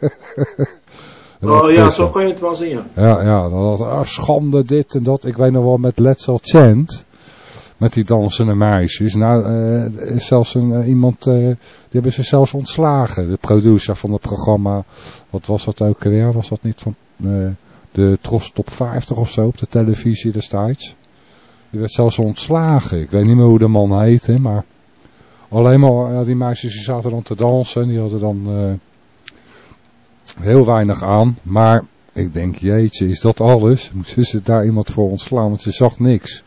Oh ja, zo kan je het wel zien, ja. ja, ja, dan had ah, schande dit en dat. Ik weet nog wel met Let's All Chant. Met die dansende meisjes. Nou, eh, is zelfs een, eh, iemand, eh, die hebben ze zelfs ontslagen. De producer van het programma, wat was dat ook weer? Was dat niet van de Tros Top 50 of zo op de televisie destijds? Die werd zelfs ontslagen. Ik weet niet meer hoe de man heette, maar alleen maar die meisjes die zaten dan te dansen. En die hadden dan eh, heel weinig aan. Maar ik denk, jeetje, is dat alles? Moesten ze daar iemand voor ontslaan? Want ze zag niks.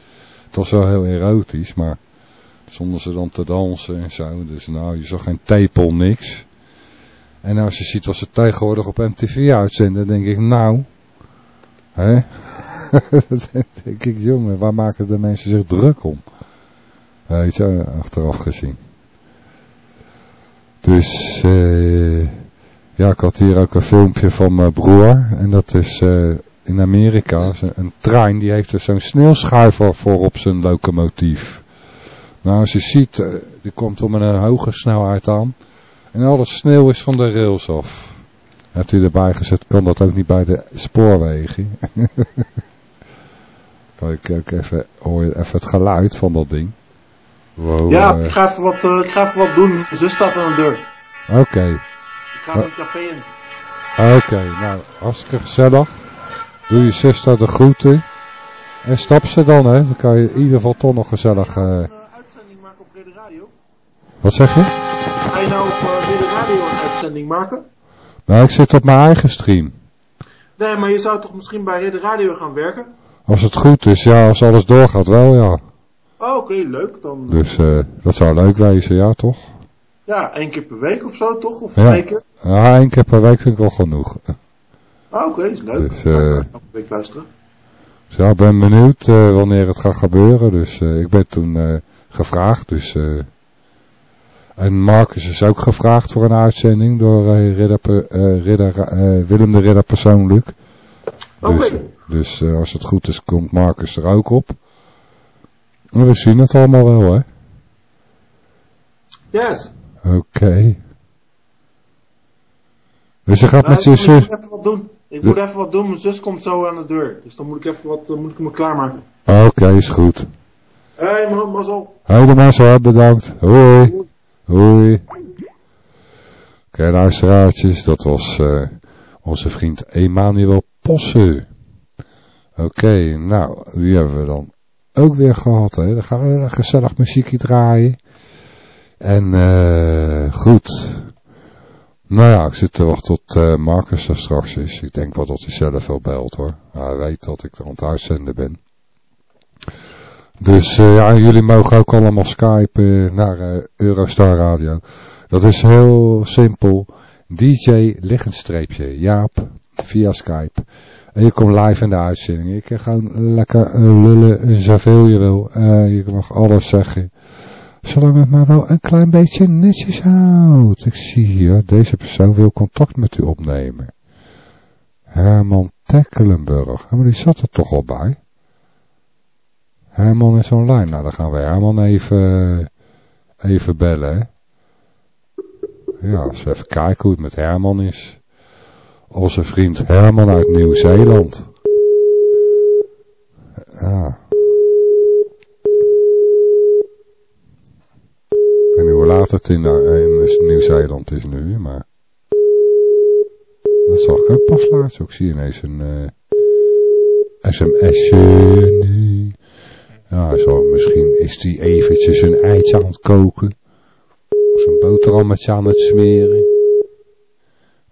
Het was wel heel erotisch, maar zonder ze dan te dansen en zo. Dus nou, je zag geen tepel, niks. En als je ziet wat ze tegenwoordig op MTV uitzenden, denk ik, nou, hè? Denk ik, jongen, waar maken de mensen zich druk om? Weet je, achteraf gezien. Dus, eh, ja, ik had hier ook een filmpje van mijn broer. En dat is eh, in Amerika. Een, trein die heeft dus zo'n sneeuwschuiver voor op zijn locomotief. Nou, als je ziet, eh, die komt om een hoge snelheid aan. En al dat sneeuw is van de rails af. Heeft hij erbij gezet, kan dat ook niet bij de spoorwegen. kan ik even, hoor je even het geluid van dat ding. Wow, Ja, eh, ik ga even wat, eh, ik ga even wat doen. Zus staat aan de deur. Oké. Ik ga een café in. Oké, nou, hartstikke gezellig. Doe je zuster de groeten. En stap ze dan, hè. Dan kan je in ieder geval toch nog gezellig... eh, Uitzending maken op Rede Radio. Wat zeg je? Ga je nou op Rede Radio een uitzending maken? Nou, ik zit op mijn eigen stream. Nee, maar je zou toch misschien bij Rede Radio gaan werken? Als het goed is, ja, als alles doorgaat wel, ja. Oh, oké, leuk. Dan, eh, Dus eh, dat zou leuk wezen, ja, toch? ja, één keer per week of zo, toch? Of Ja. twee keer? Ja, één keer per week vind ik wel genoeg. Ah, oké, is leuk. Dus, Dan eh, ga ik week luisteren. Dus ja, ik ben benieuwd wanneer het gaat gebeuren. Dus ik ben toen gevraagd. Dus, en Marcus is ook gevraagd voor een uitzending door Ridder, Ridder, Willem de Ridder persoonlijk. Oké. Dus, dus als het goed is, komt Marcus er ook op. We zien het allemaal wel, hè. Yes. Oké. Dus je gaat Nou, met je ik zus... moet even wat doen. Ik De- moet even wat doen. Mijn zus komt zo aan de deur. Dus dan moet ik even wat, eh, moet ik me klaarmaken. Oké, is goed. Hé, hey, mazzel. Houdoe maar zo, bedankt. Hoi. Hoi. Oké, luisteraartjes, dat was eh, onze vriend Emanuel Posse. Oké, nou, die hebben we dan ook weer gehad. Hè. Dan gaan we gezellig muziekje draaien. En eh goed. Nou ja, ik zit te wachten tot eh, Marcus er straks is. Ik denk wel dat hij zelf wel belt hoor. Hij weet dat ik er aan het uitzenden ben. Dus eh, ja, jullie mogen ook allemaal skypen naar Eurostar Radio. Dat is heel simpel. DJ liggenstreepje Jaap via Skype. En je komt live in de uitzending. Je kan gewoon lekker lullen en zoveel je wil. Eh, je mag alles zeggen. Zolang het maar wel een klein beetje netjes houdt. Ik zie hier, deze persoon wil contact met u opnemen. Herman Tekkelenburg. Maar die zat er toch al bij. Herman is online. Nou, dan gaan we Herman even, even bellen. Ja, eens even kijken hoe het met Herman is. Onze vriend Herman uit Nieuw-Zeeland. Ja. Niet hoe laat het in, eh, in Nieuw-Zeeland is nu, maar... Dat zag ik ook pas laatst. Ik zie ineens een eh sms'je. Ja, zo, misschien is die eventjes een eitje aan het koken. Of zijn boterhammetje aan het smeren.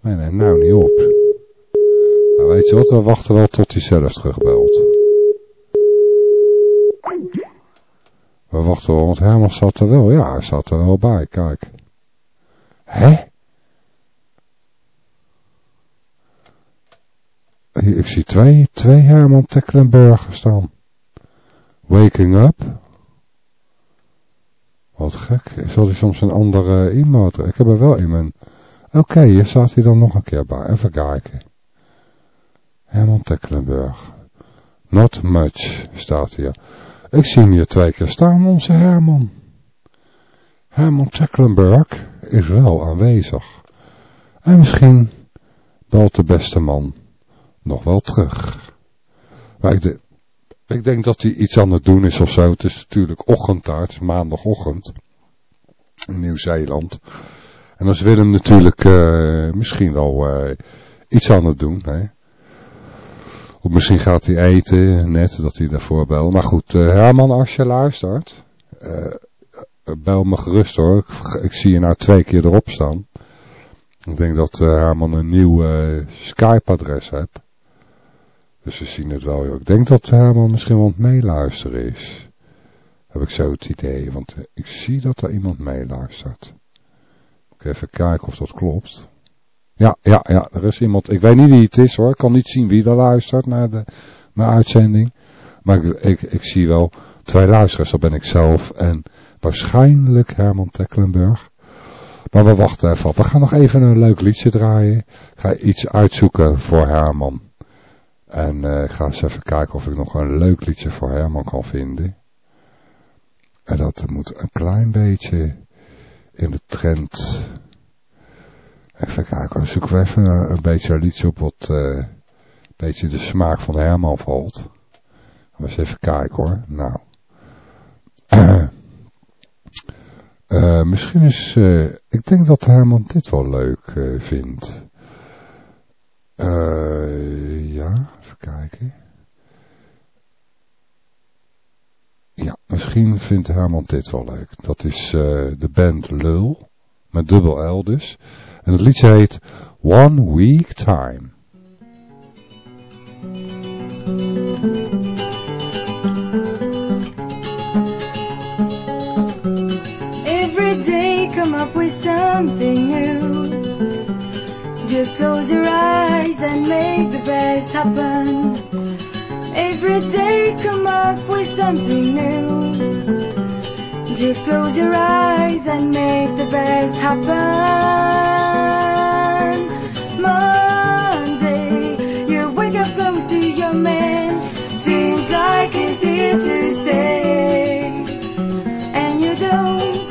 Nee, nee, nou niet op. Nou, weet je wat, we wachten wel tot hij zelf terugbelt. We wachten wel, want Herman zat er wel. Ja, hij zat er wel bij, kijk. Hè? Ik zie twee, twee Herman Tecklenburger staan. Waking up. Wat gek. Zal hij soms een andere e-mail? Ik heb er wel in mijn... Oké, hier staat hij dan nog een keer bij. Even kijken. Herman Tecklenburg. Not much staat hier. Ik zie hem hier twee keer staan, onze Herman. Herman Tecklenburg is wel aanwezig. En misschien belt de beste man nog wel terug. Ik, de- ik denk dat hij iets aan het doen is of zo. Het is natuurlijk ochtend daar, het is maandagochtend. In Nieuw-Zeeland. En als Willem natuurlijk eh, misschien wel eh, iets aan het doen. Hè. Of misschien gaat hij eten, net dat hij daarvoor belt. Maar goed, eh, Herman, als je luistert, bel me gerust hoor. Ik, zie je nou twee keer erop staan. Ik denk dat Herman een nieuw Skype-adres heeft. Dus we zien het wel. Ik denk dat Herman misschien wel aan het meeluisteren is. Heb ik zo het idee. Want ik zie dat er iemand meeluistert. Ik even kijken of dat klopt. Ja, ja, ja, er is iemand. Ik weet niet wie het is hoor. Ik kan niet zien wie er luistert naar de, mijn uitzending. Maar ik, ik, ik zie wel twee luisteraars. Dat ben ik zelf en waarschijnlijk Herman Tecklenburg. Maar we wachten even af. We gaan nog even een leuk liedje draaien. Ik ga iets uitzoeken voor Herman. En eh, ik ga eens even kijken of ik nog een leuk liedje voor Herman kan vinden. En dat moet een klein beetje in de trend. Even kijken, zoeken we even een, een beetje een liedje op wat eh, een beetje de smaak van Herman valt. We eens even kijken hoor. Nou. Eh, misschien is, eh, ik denk dat Herman dit wel leuk vindt. Ja, even kijken. Ja, misschien vindt Herman dit wel leuk. Dat is eh, de band Lul, met dubbel L dus. En het liedje heet One Week Time. Every day come up with something new. Just close your eyes and make the best happen. Every day come up with something new. Just close your eyes and make the best happen. Monday, you wake up close to your man. Seems like it's here to stay. And you don't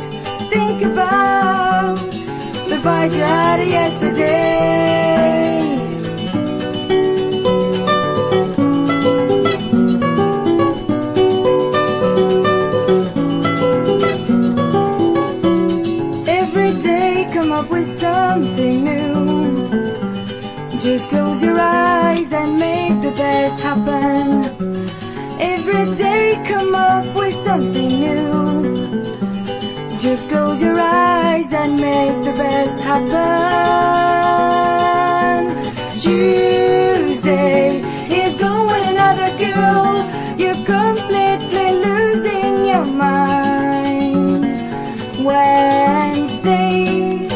think about the fight you had yesterday. Close your eyes and make the best happen. Every day come up with something new. Just close your eyes and make the best happen. Tuesday is going another girl. You're completely losing your mind. Wednesday,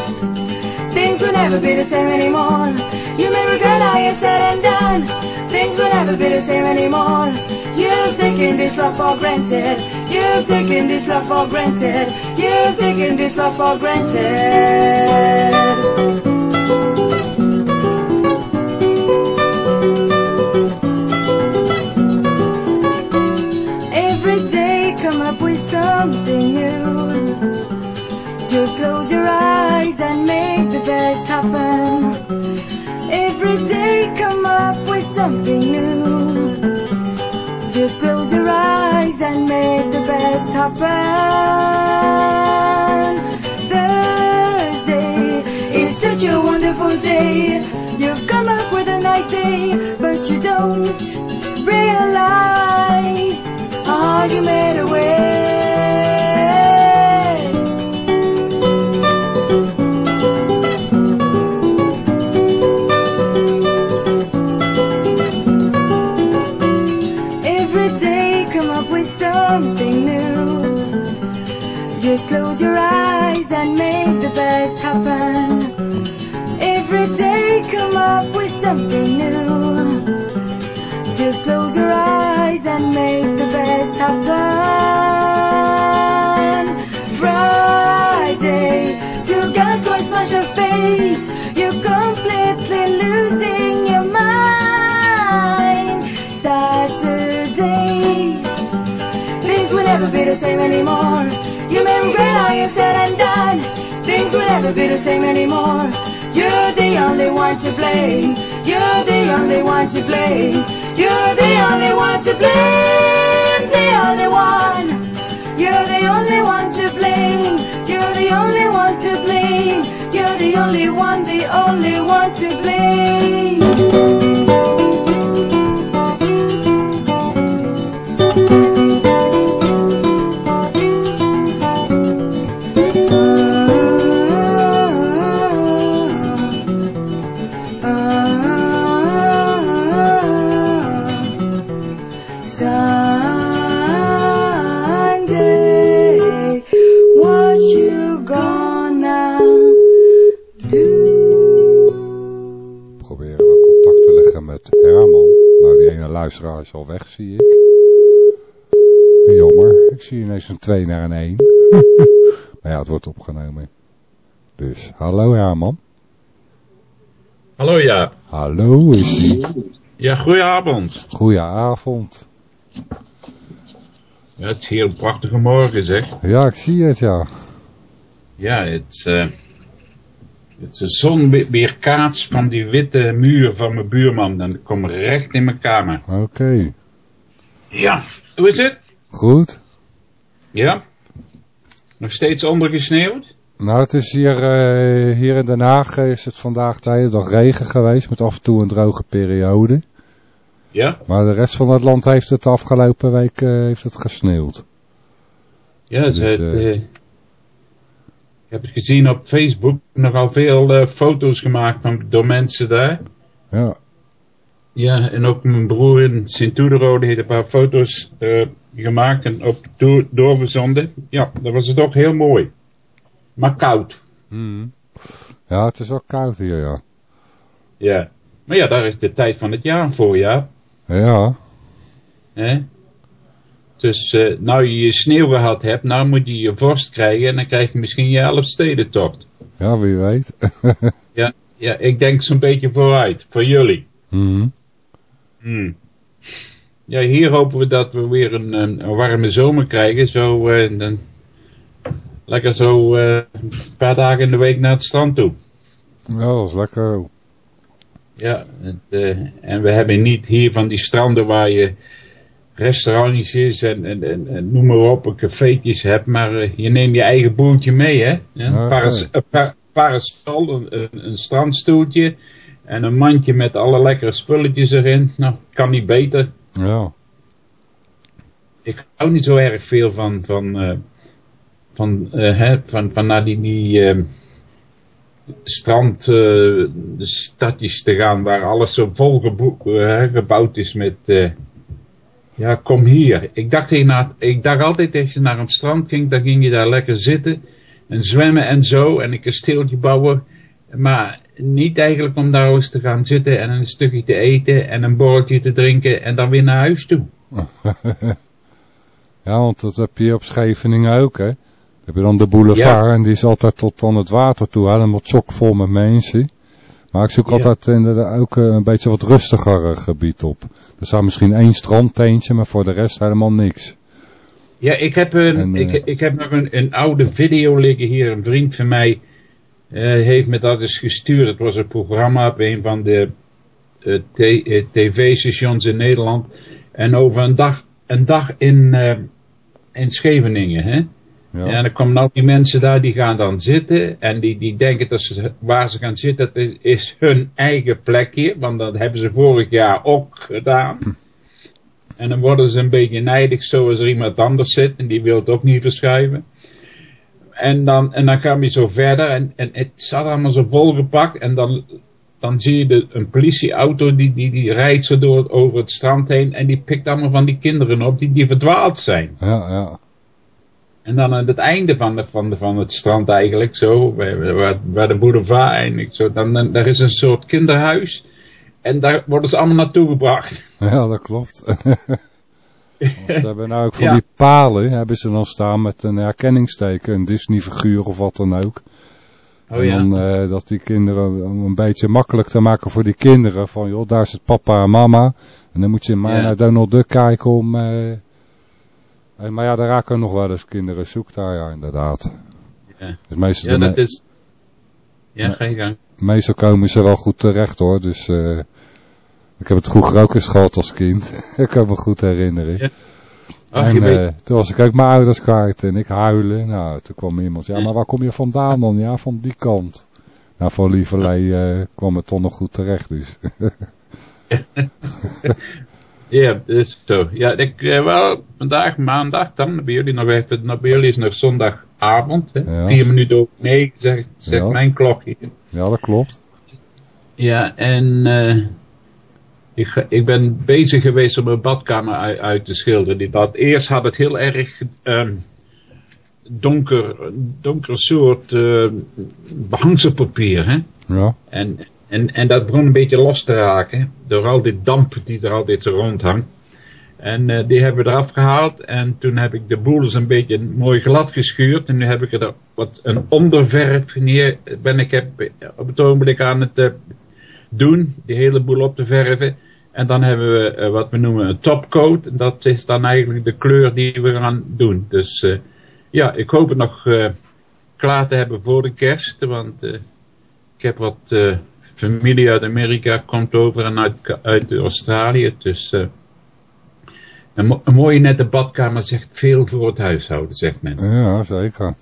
things will never be the same anymore. You may regret how you said and done. Things will never be the same anymore. You've taken this love for granted. You've taken this love for granted. You've taken this love for granted. Every day come up with something new. Just close your eyes and make the best happen. Something new. Just close your eyes and make the best happen. Thursday is such a wonderful day. You've come up with a nice day, but you don't realize how you made a way. Close your eyes and make the best happen. Every day come up with something new. Just close your eyes and make the best happen. Friday, two guys go and smash your face. You're completely losing your mind. Saturday, things will never be the same anymore. Regret how you said and done. Things will never be the same anymore. You're the only one to blame. You're the only one to blame. You're the only one to blame. The only one. You're the only one to blame. You're the only one to blame. You're the only one, the only one to blame. Is al weg, zie ik. Jammer, ik zie ineens een 2 naar een 1. maar ja, het wordt opgenomen. Dus, hallo Herman. Hallo ja. Hallo, is ie. Ja, goedenavond. Goedenavond. Ja, het is hier een prachtige morgen zeg. Ja, ik zie het, ja. Ja, het, is de zon we- weerkaatst van die witte muur van mijn buurman. En ik kom recht in mijn kamer. Oké. Ja, hoe is het? Goed. Ja? Nog steeds ondergesneeuwd? Nou, het is hier, eh, hier in Den Haag is het vandaag de hele dag regen geweest met af en toe een droge periode. Ja? Maar de rest van het land heeft het de afgelopen week eh, heeft het gesneeuwd. Ja, Dus, het, ik heb het gezien op Facebook. Nogal veel eh, foto's gemaakt van, door mensen daar. Ja. Ja, en ook mijn broer in Sint-Oederode heeft een paar foto's eh, gemaakt en op door, doorgezonden. Ja, dat was het ook heel mooi. Maar koud. Ja, het is ook koud hier, ja. Ja. Maar ja, daar is de tijd van het jaar voor, ja. Ja. Hè? Dus eh, nou je je sneeuw gehad hebt, nou moet je je vorst krijgen en dan krijg je misschien je Elfstedentocht. Ja, wie weet. Ja, ja ik denk zo'n beetje vooruit, voor jullie. Mhm. Hmm. Ja, hier hopen we dat we weer een, warme zomer krijgen. Zo, eh, dan, lekker zo eh, een paar dagen in de week naar het strand toe. Ja, dat is lekker. Ja, het, eh, en we hebben niet hier van die stranden waar je restaurantjes en, en, en, en noem maar op, een cafeetjes hebt, maar eh, je neemt je eigen boeltje mee, hè? Paras, ja. een pa- parasol, een, een, een strandstoeltje en een mandje met alle lekkere spulletjes erin. Nou, kan niet beter. Ja. Ik hou niet zo erg veel van, van, eh, van, eh, hè, van, van naar die, die eh, strand, stadjes te gaan waar alles zo vol gebo- gebouwd is met, ja kom hier. Ik dacht, naar, ik dacht altijd als je naar een strand ging, dan ging je daar lekker zitten en zwemmen en zo en een kasteeltje bouwen. Maar niet eigenlijk om daar eens te gaan zitten en een stukje te eten en een borreltje te drinken en dan weer naar huis toe. ja, want dat heb je op Scheveningen ook, hè. Dan heb je dan de boulevard en die is altijd tot aan het water toe, helemaal chockvol met mensen. Maar ik zoek Ja. altijd inderdaad ook eh, een beetje wat rustiger eh, gebied op. Er staat misschien één strandteentje, maar voor de rest helemaal niks. Ja, ik heb, een, En, ik, eh, ik heb nog een, een oude video liggen hier. Een vriend van mij heeft me dat eens gestuurd. Het was een programma op een van de tv-stations in Nederland. En over een dag, een dag in, in Scheveningen. Hè? Ja. En dan komen al die mensen daar, die gaan dan zitten. En die, die denken dat ze, waar ze gaan zitten, dat is, is hun eigen plekje. Want dat hebben ze vorig jaar ook gedaan. En dan worden ze een beetje nijdig, zoals er iemand anders zit. En die wil het ook niet verschuiven. En dan, en dan gaan we zo verder. En, en het zat allemaal zo volgepakt. En dan, dan zie je de, een politieauto die, die, die rijdt zo door, over het strand heen. En die pikt allemaal van die kinderen op die, die verdwaald zijn. Ja, ja. En dan aan het einde van, de, van, de, van het strand eigenlijk, zo, waar, de boulevard eindigt, zo, dan, dan, daar is een soort kinderhuis. En daar worden ze allemaal naartoe gebracht. Ja, dat klopt. Want ze hebben nou ook van Ja. die palen, hebben ze dan staan met een herkenningsteken, een Disney figuur of wat dan ook. Oh en ja. dan eh, dat die kinderen, om een beetje makkelijk te maken voor die kinderen, van joh, daar zit papa en mama. En dan moet je maar Ja. naar Donald Duck kijken om... eh, maar ja, daar raken nog wel eens kinderen zoek daar, ja, inderdaad. Ja, Dus meestal, ja dat me- is... Ja, ga je gang. meestal komen ze wel goed terecht hoor, dus... eh, ik heb het vroeger ook eens gehad als kind. ik kan me goed herinneren. Ja. Ach, en eh, toen was ik ook mijn ouders kwijt en ik huilen. Nou, toen kwam iemand, ja, maar waar kom je vandaan dan? Ja, van die kant. Nou, voor Lieverlee eh, kwam het toch nog goed terecht, dus. Ja, dat is zo. Ja, ik, eh, wel, vandaag maandag dan, bij jullie nog nou, bij jullie is nog zondagavond, hè? Ja. Vier minuten over negen, zegt, zegt Ja. mijn klokje. ja, dat klopt. Ja, en eh, ik, ik ben bezig geweest om mijn badkamer uit, uit te schilderen. Die bad. Eerst had het heel erg ehm, donker, donker soort eh behangselpapier. Hè? Ja, En, en, en dat begon een beetje los te raken. Door al die damp die er altijd rondhangt. En eh, die hebben we eraf gehaald. En toen heb ik de boel eens een beetje mooi glad geschuurd. En nu heb ik er wat een onderverf neer. Ben ik heb op het ogenblik aan het eh, doen. Die hele boel op te verven. En dan hebben we eh, wat we noemen een topcoat. En dat is dan eigenlijk de kleur die we gaan doen. Dus eh, ja, ik hoop het nog eh, klaar te hebben voor de kerst. Want eh, ik heb wat eh, familie uit Amerika komt over en uit, uit Australië. Dus eh, een, mo- een mooie nette badkamer zegt veel voor het huishouden, zegt men. ja zeker.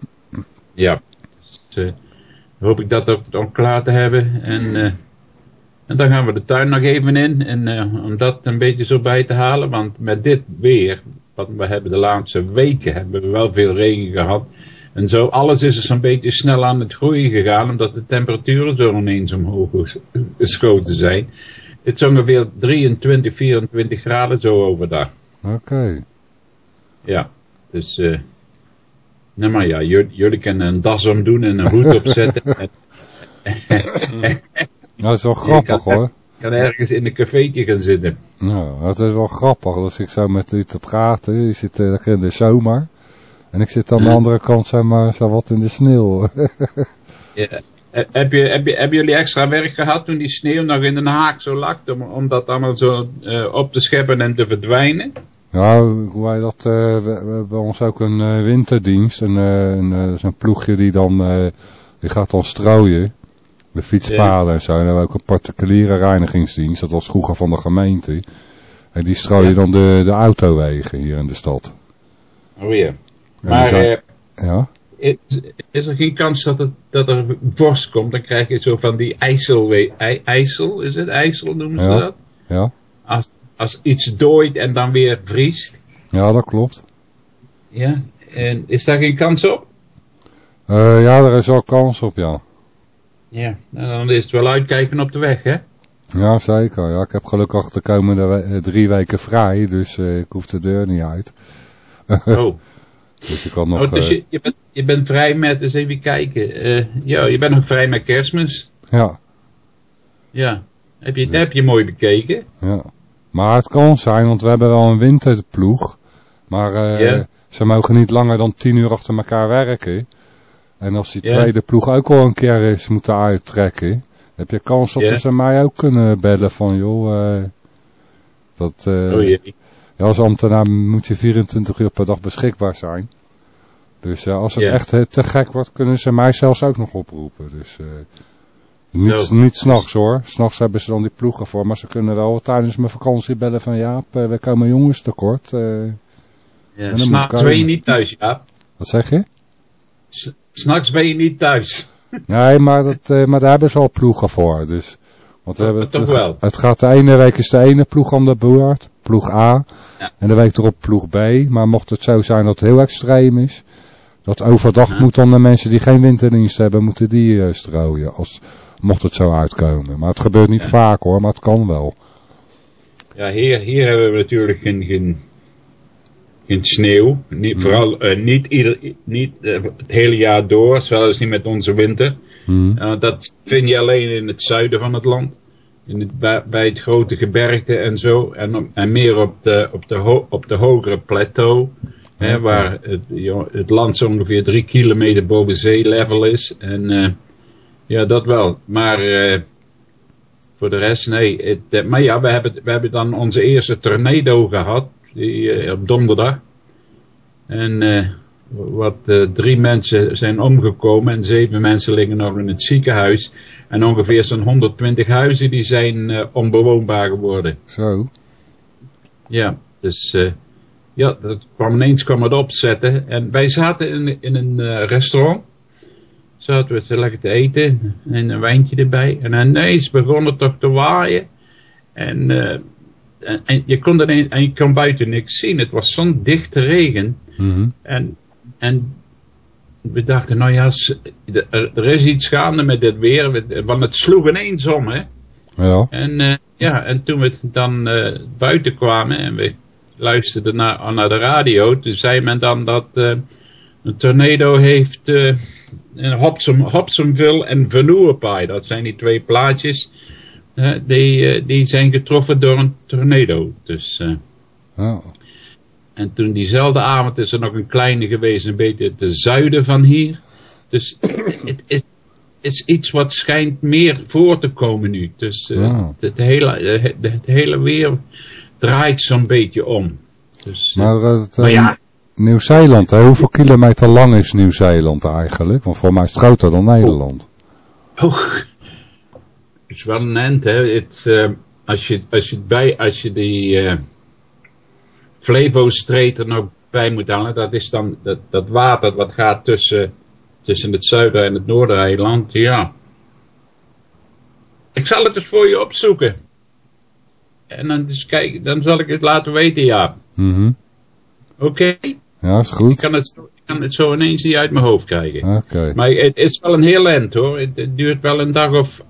Ja. Dus eh, hoop ik dat ook dan klaar te hebben. En, eh, en dan gaan we de tuin nog even in. En om dat een beetje zo bij te halen. Want met dit weer, wat we hebben de laatste weken, hebben we wel veel regen gehad. En zo, alles is er zo'n beetje snel aan het groeien gegaan. Omdat de temperaturen zo ineens omhoog ges- geschoten zijn. Het is ongeveer 23, 24 graden zo overdag. Oké. Ja, dus... eh nou maar ja, jullie, kunnen een das omdoen en een hoed opzetten. en, Nou, dat is wel grappig kan- hoor. kan ergens in een cafeetje gaan zitten. Nou, dat is wel grappig. Als ik zo met u te praten, je zit eh, lekker in de zomer. En ik zit aan de Ja. andere kant, zeg maar, zo wat in de sneeuw. Ja. Eh, Heb, je, heb, je, hebben jullie extra werk gehad toen die sneeuw nog in Den Haag zo lag, om, om dat allemaal zo eh, op te scheppen en te verdwijnen? Ja, hoe wij dat, eh, we, we hebben ons ook een eh, winterdienst. En, een, ploegje die dan, die gaat dan strooien. De fietspaden en zo. En dan hebben we ook een particuliere reinigingsdienst. Dat was vroeger van de gemeente. En die strooien Ja. dan de, de autowegen hier in de stad. Oh ja. Maar zijn- eh, ja? is, is er geen kans dat, het, dat er vorst komt? Dan krijg je zo van die ijsselwe ij- ijsel, is het ijsel noemen ze Ja. dat? Ja? Als, als iets dooit en dan weer vriest. Ja, dat klopt. Ja, en is daar geen kans op? Eh, ja, er is wel kans op, ja. Ja, nou, dan is het wel uitkijken op de weg, hè? Ja, zeker. Ja, ik heb gelukkig de komende we- eh, drie weken vrij, dus eh, ik hoef de deur niet uit. Oh, Dus ik kan nog... oh dus eh, je, je, bent, je bent vrij met, eens even kijken. ja, je bent nog vrij met kerstmis. ja, Ja, heb je, heb je mooi bekeken. ja. Maar het kan zijn, want we hebben wel een winterploeg. Maar eh, ze mogen niet langer dan tien uur achter elkaar werken. En als die tweede ploeg ook al een keer is moeten uittrekken, heb je kans dat ze mij ook kunnen bellen van, joh, dat... oh jee. Ja, als ambtenaar moet je 24 uur per dag beschikbaar zijn. Dus eh, als het Ja. echt eh, te gek wordt, kunnen ze mij zelfs ook nog oproepen. Dus eh, niet, Zo. niet s'nachts hoor. S'nachts hebben ze dan die ploegen voor. Maar ze kunnen wel tijdens mijn vakantie bellen van Jaap, we komen jongens tekort. Ja, S'nachts ben je niet thuis, ja. wat zeg je? S- S'nachts ben je niet thuis. Nee, maar, dat, maar daar hebben ze al ploegen voor. Dus, want we hebben toch het, wel? het gaat de ene week is de ene ploeg aan de beurt, ploeg A. Ja. En de week erop ploeg B. Maar mocht het zo zijn dat het heel extreem is. Dat overdag Ja. moet dan de mensen die geen winterdienst hebben, moeten die eh, strooien. Als, mocht het zo uitkomen. Maar het gebeurt niet Ja. vaak hoor, maar het kan wel. Ja, hier, hier hebben we natuurlijk geen, geen, geen sneeuw. Niet, Hmm. Vooral eh, niet, ieder, niet eh, het hele jaar door, zelfs niet met onze winter. Uh, dat vind je alleen in het zuiden van het land. In het, bij, bij het grote gebergte en zo. En, en meer op de, op de, ho- op de hogere plateau. Hè, waar het, het land zo ongeveer drie kilometer boven zeelevel is. En eh, ja, dat wel. Maar eh, voor de rest, nee. Het, eh, maar ja, we hebben, we hebben dan onze eerste tornado gehad. Die, op donderdag. En wat eh, drie mensen zijn omgekomen en zeven mensen liggen nog in het ziekenhuis. En ongeveer zo'n 120 huizen die zijn eh, onbewoonbaar geworden. Zo. Ja, dus eh, ja, dat kwam ineens kwam het opzetten. En wij zaten in, in een eh, restaurant. Zaten we te lekker te eten en een wijntje erbij. En ineens begon het toch te waaien. En, eh, en, en je kon er een, en je kon buiten niks zien. Het was zo'n dichte regen. Mhm. En, en we dachten, nou ja, er, is iets gaande met dit weer. We- Want het sloeg ineens om, hè. Ja. En, eh, ja, en toen we dan eh, buiten kwamen en we luisterden naar, naar de radio, toen zei men dan dat eh, een tornado heeft in Hobson, Hobsonville en Vanuatu, dat zijn die twee plaatjes, die, die zijn getroffen door een tornado. Dus, Ja. En toen diezelfde avond is er nog een kleine geweest, een beetje ten zuiden van hier. Dus het is, is iets wat schijnt meer voor te komen nu. Dus eh, Ja. het, hele, eh, het, het hele weer draait zo'n beetje om. Dus, eh, Maar, het, maar ja, Nieuw-Zeeland, hè? hoeveel kilometer lang is Nieuw-Zeeland eigenlijk? Want voor mij is het groter dan Nederland. oh, het is wel een end, hè. Het, eh, als, je, als, je bij, als je die eh Flevo-street er nog bij moet halen, dat is dan dat, dat water wat gaat tussen, tussen het zuiden en het noordereiland, ja. Ik zal het eens voor je opzoeken. En dan, eens kijken, dan zal ik het laten weten, ja. Mhm. Oké? Ja, is Ik goed. kan het, zo- ik kan het zo ineens niet uit mijn hoofd krijgen. Oké. Maar het is wel een heel eind hoor. Het, het duurt wel een dag of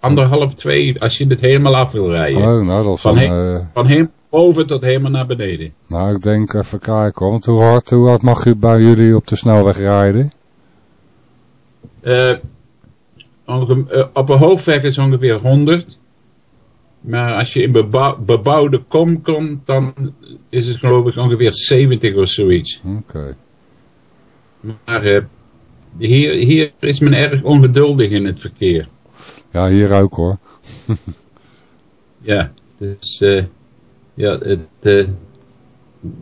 anderhalf, twee als je het helemaal af wil rijden. Oh, nou, dat is Van he- eh, Van helemaal boven tot helemaal naar beneden. nou, ik denk even kijken hoor. Want hoe hard, hoe hard mag u bij jullie op de snelweg rijden? Eh, eh, op een hoofdweg is ongeveer 100. Maar als je in bebou- bebouwde kom komt, dan is het geloof ik ongeveer 70 of zoiets. Oké. Maar eh, hier, hier is men erg ongeduldig in het verkeer. Ja, hier ook hoor. Ja, dus eh, ja, het, eh,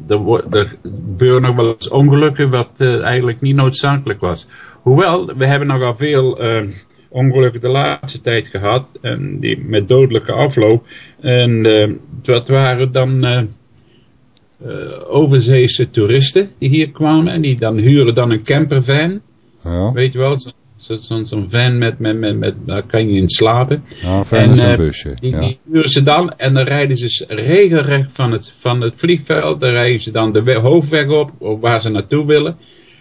er, wordt- er gebeuren nog wel eens ongelukken wat eh, eigenlijk niet noodzakelijk was. Hoewel, we hebben nogal veel eh, ongelukken de laatste tijd gehad, en die met dodelijke afloop. En eh, dat waren dan overzeese toeristen die hier kwamen en die dan huren dan een campervan. Ja, Weet je wel, zo'n zo, zo, zo'n van met, met, met, met, daar kan je in slapen. ja fijn is En, een eh, busje. Die, Ja. die huren ze dan en dan rijden ze regelrecht van het, van het vliegveld. Dan rijden ze dan de we- hoofdweg op, of waar ze naartoe willen.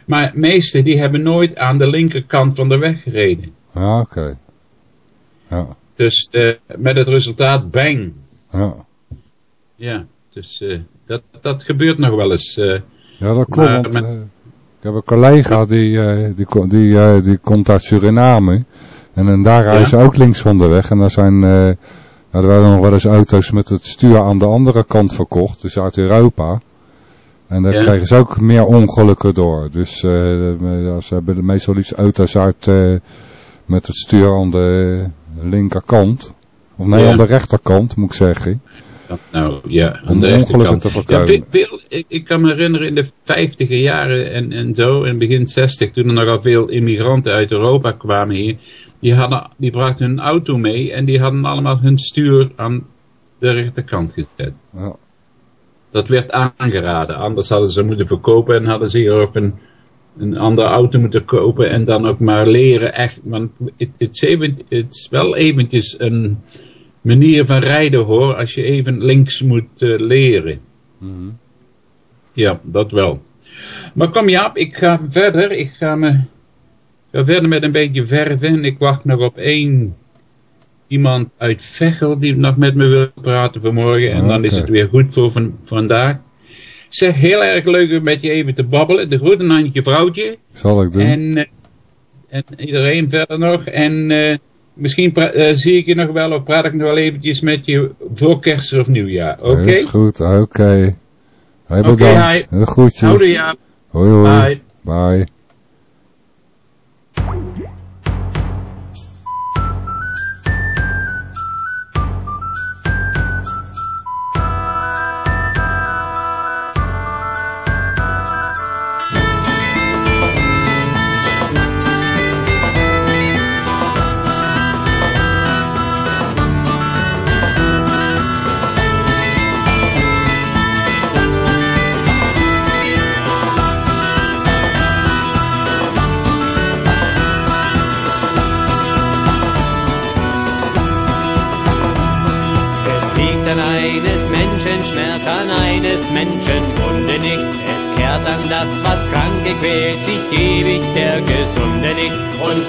Maar meesten die hebben nooit aan de linkerkant van de weg gereden. Ja, oké. Ja, Dus met het resultaat bang. ja. Ja, dus eh, dat, dat gebeurt nog wel eens. eh. Ja, dat klopt. Maar want, met- ik heb een collega die, eh, die, die, eh, die komt uit Suriname. En, en daar rijden ze ook links van de weg. En daar zijn, eh, nou, er werden nog wel eens auto's met het stuur aan de andere kant verkocht. Dus uit Europa. En daar Ja. krijgen ze ook meer ongelukken door. Dus eh, ze hebben meestal iets auto's uit eh, met het stuur aan de linkerkant. Of nee, Ja. aan de rechterkant moet ik zeggen. Nou, ja, aan de ongelukken te Ja, voorkomen. veel, veel- ik, ik kan me herinneren in de vijftiger jaren en, en zo, in begin zestig, toen er nogal veel immigranten uit Europa kwamen hier, die, hadden, die brachten hun auto mee en die hadden allemaal hun stuur aan de rechterkant gezet. Ja. Dat werd aangeraden, anders hadden ze moeten verkopen en hadden ze hier ook een, een andere auto moeten kopen en dan ook maar leren echt, want het het is wel eventjes een manier van rijden hoor, als je even links moet eh, leren. Mhm. Ja, dat wel. Maar kom Jaap, ik ga verder. Ik ga, me, ga verder met een beetje verven. Ik wacht nog op één iemand uit Veghel die nog met me wil praten vanmorgen. En dan is het weer goed voor van, vandaag. Zeg, heel erg leuk om met je even te babbelen. De groeten aan je vrouwtje. Zal ik doen? En, eh, en iedereen verder nog. En eh, misschien eh, zie ik je nog wel of praat ik nog wel eventjes met je voor kerst of nieuwjaar. Oké? Is goed, oké. Hey, Oké, bedankt. hi. De groetjes. Houdoe Jaap. Hoi hoi. Bye. Bye.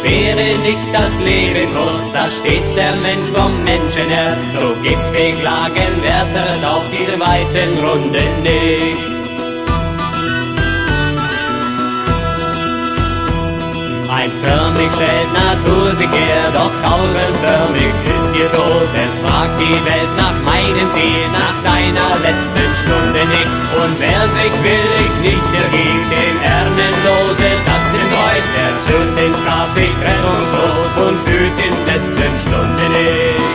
Wäre nicht das Leben kurz, da stets der Mensch vom Menschen her. So gibt's Beklagenwerteres auf diesem weiten Runden nichts. Ein förmlich stellt Natur sich her, doch taubenförmig ist ihr Tod. Es fragt die Welt nach meinem Ziel, nach deiner letzten Stunde nichts. Und wer sich willig nicht ergibt, dem Ärmenlose in Deut, er tönt den Strafweg rettungslos und fühlt in letzten Stunden nicht.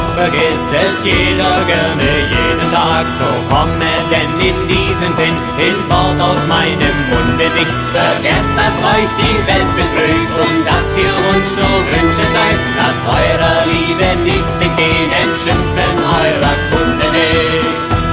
Doch vergisst es jeder gerne jeden Tag. So komme denn in diesen Sinn hinfort aus meinem Munde nichts. Vergesst, dass euch die Welt betrügt und dass ihr uns nur Wünsche seid. Lasst eurer Liebe nichts entgehen, entschimpfen eurer Kunde nicht.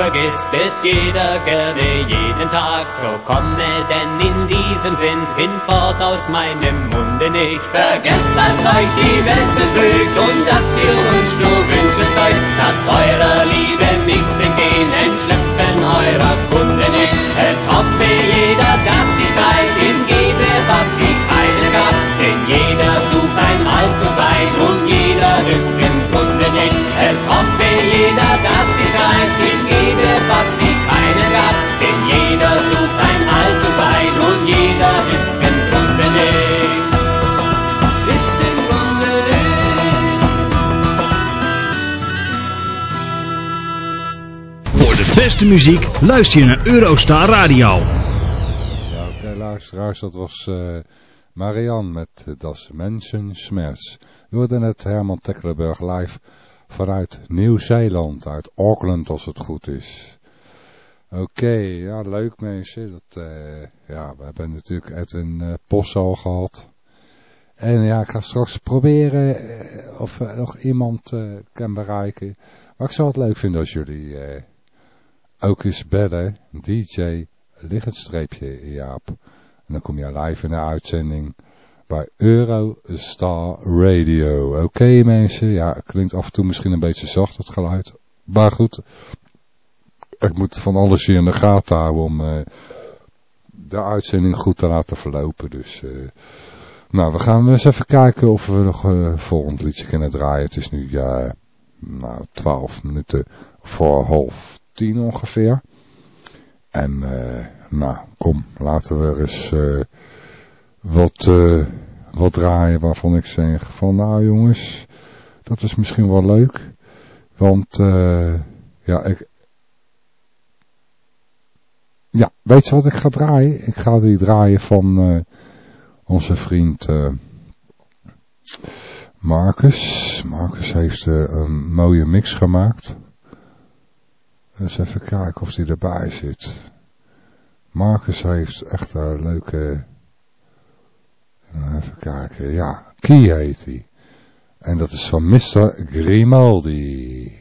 Vergisst es jeder gerne jeden Tag. So komme denn in diesem Sinn hinfort aus meinem Munde nicht. Vergesst, dass euch die Welt betrügt und dass ihr uns nur Wünsche zeugt. Lasst eurer Liebe nichts entgehen, entschlüpfen eurer Kunde nicht. Es hoffe jeder, dass die Zeit ihm gebe, was sie keinen gab. Denn jeder sucht einmal zu sein und jeder ist im nicht. Es hoffe jeder, dass die Zeit ihm gebe, was sie keinen gab. Denn jeder sucht einmal zu sein und jeder ist im Grunde nichts. Ist im Grunde Voor de beste muziek luister je naar Eurostar Radio. Ja, oké, luisteraars, dat was eh Marianne met Das Mensen Schmerz. We hoorden net Herman Tecklenburg live vanuit Nieuw-Zeeland, uit Auckland als het goed is. Oké, ja, leuk mensen. Dat, eh, ja, we hebben natuurlijk Edwin uh, Post al gehad. En ja, ik ga straks proberen eh, of er nog iemand eh, kan bereiken. Maar ik zou het leuk vinden als jullie ook eens bellen. DJ lichtstreepje Jaap. En dan kom je live in de uitzending bij Eurostar Radio. Oké mensen, ja, het klinkt af en toe misschien een beetje zacht het geluid. Maar goed, ik moet van alles hier in de gaten houden om eh, de uitzending goed te laten verlopen. Dus, eh, nou, we gaan eens even kijken of we nog uh, volgend liedje kunnen draaien. Het is nu ja, nou, 12 minuten voor half tien ongeveer. En nou, kom, laten we eens uh, wat, uh, wat draaien waarvan ik zeg van nou jongens, dat is misschien wel leuk. Want ja, ik... Ja, weet je wat ik ga draaien? Ik ga die draaien van onze vriend Marcus. Marcus heeft een mooie mix gemaakt. Dus even kijken of die erbij zit. Marcus heeft echt een leuke... Even kijken, ja. Key heet hij. En dat is van Mr. Grimaldi.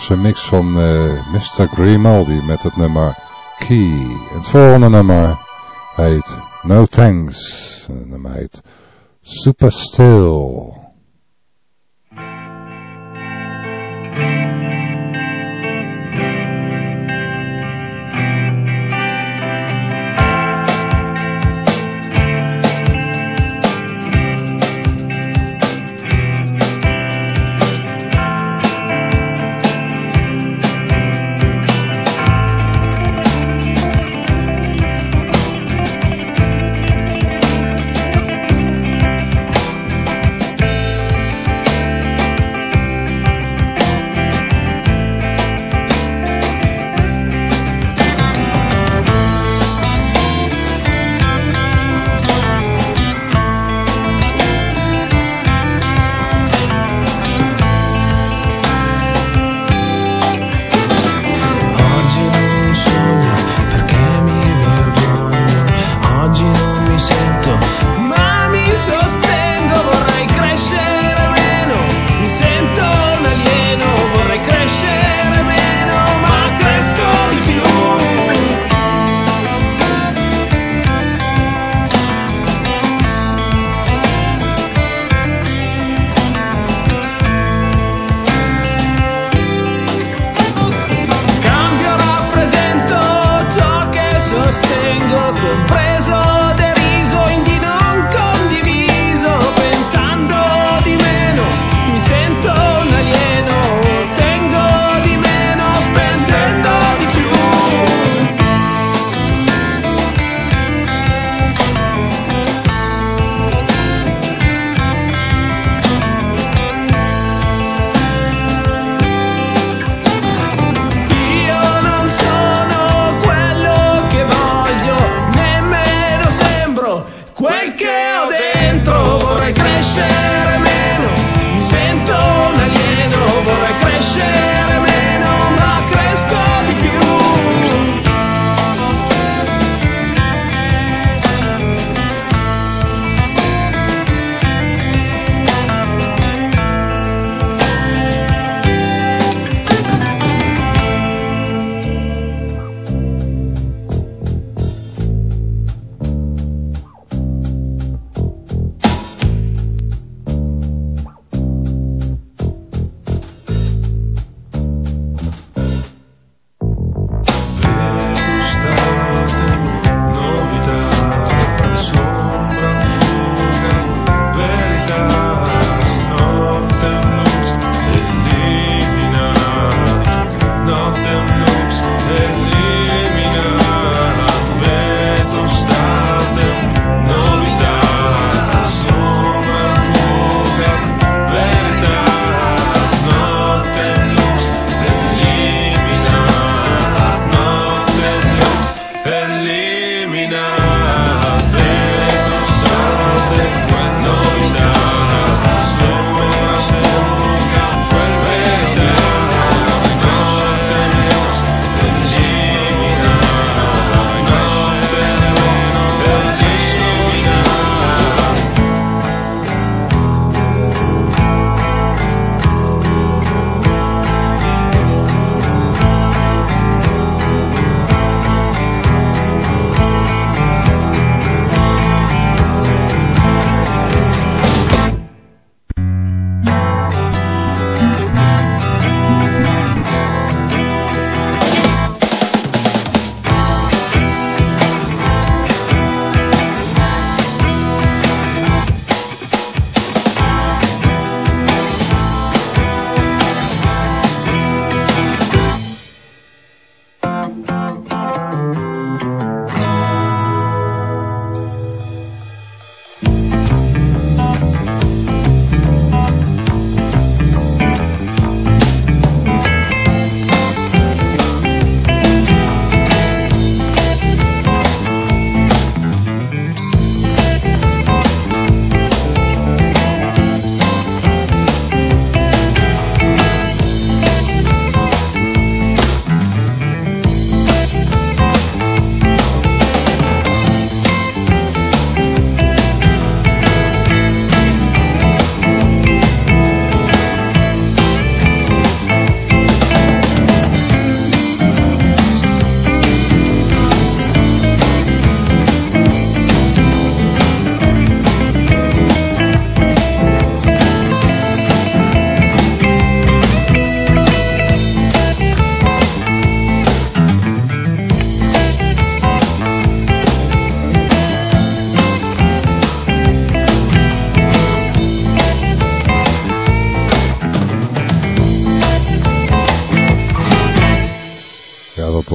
was een mix van eh, uh, Mr. Grimaldi met het nummer Key. Het volgende nummer heet No Thanks. En het heet Super Still.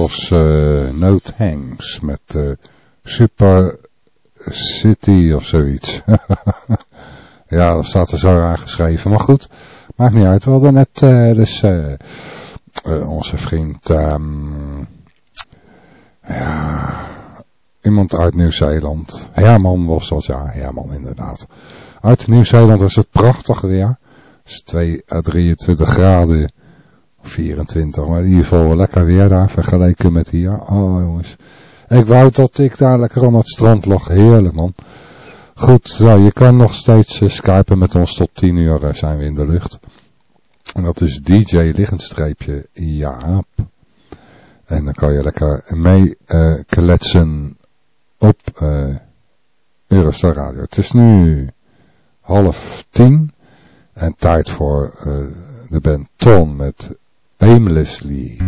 Was uh, No Thanks met uh, Super City of zoiets. ja, dat staat er zo aangeschreven. Maar goed, maakt niet uit. We hadden net uh, dus onze vriend... Um, ja, iemand uit Nieuw-Zeeland. Herman was dat, ja, Herman inderdaad. Uit Nieuw-Zeeland was het prachtig weer. Het is 2 à 23 graden. 24, maar in ieder geval lekker weer daar vergeleken met hier. Oh jongens. Ik wou dat ik daar lekker aan het strand lag. Heerlijk man. Goed, nou, je kan nog steeds uh, skypen met ons. Tot 10 uur uh, zijn we in de lucht. En dat is DJ Liggenstreepje Jaap. En dan kan je lekker mee uh, kletsen op Eurostar Radio. Het is nu half tien. En tijd voor de band Ton met aimlessly.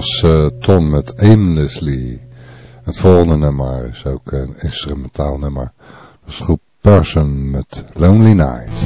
Was uh, Tom met Aimlessly. Het volgende nummer is ook een instrumentaal nummer. Dat is groep Person met Lonely Night.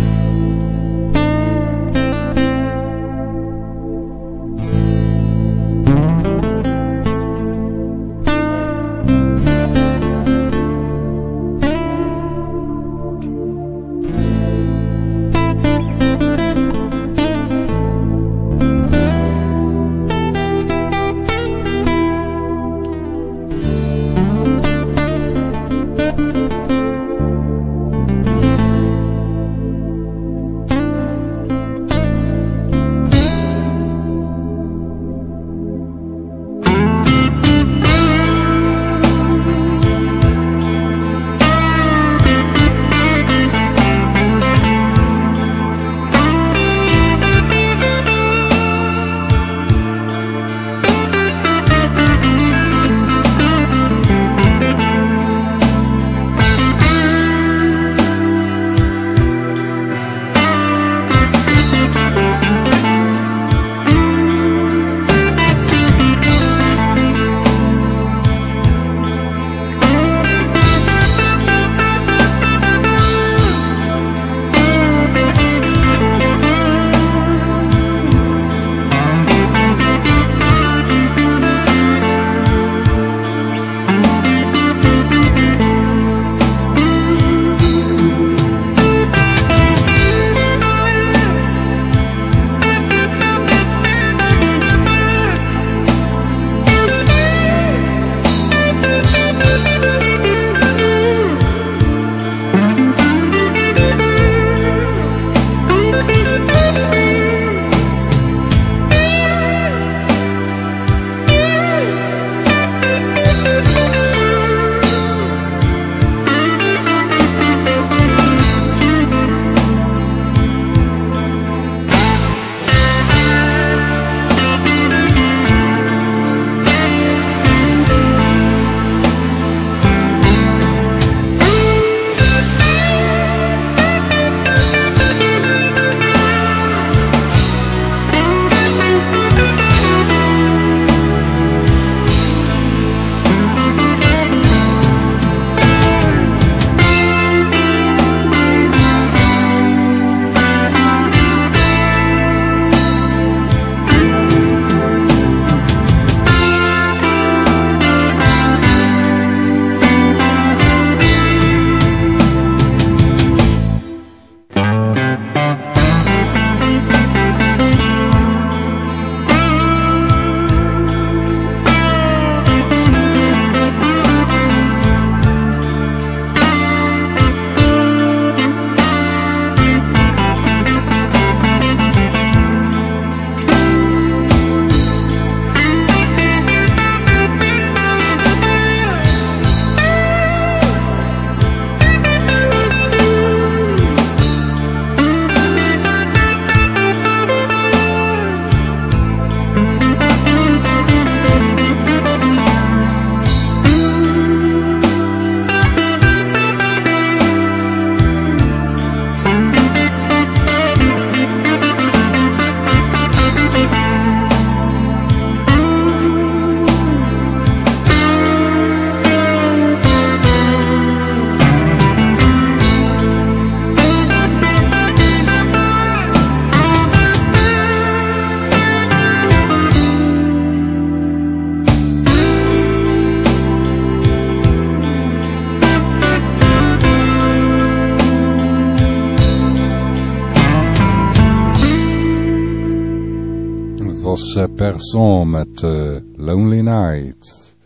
Met uh, Lonely Night.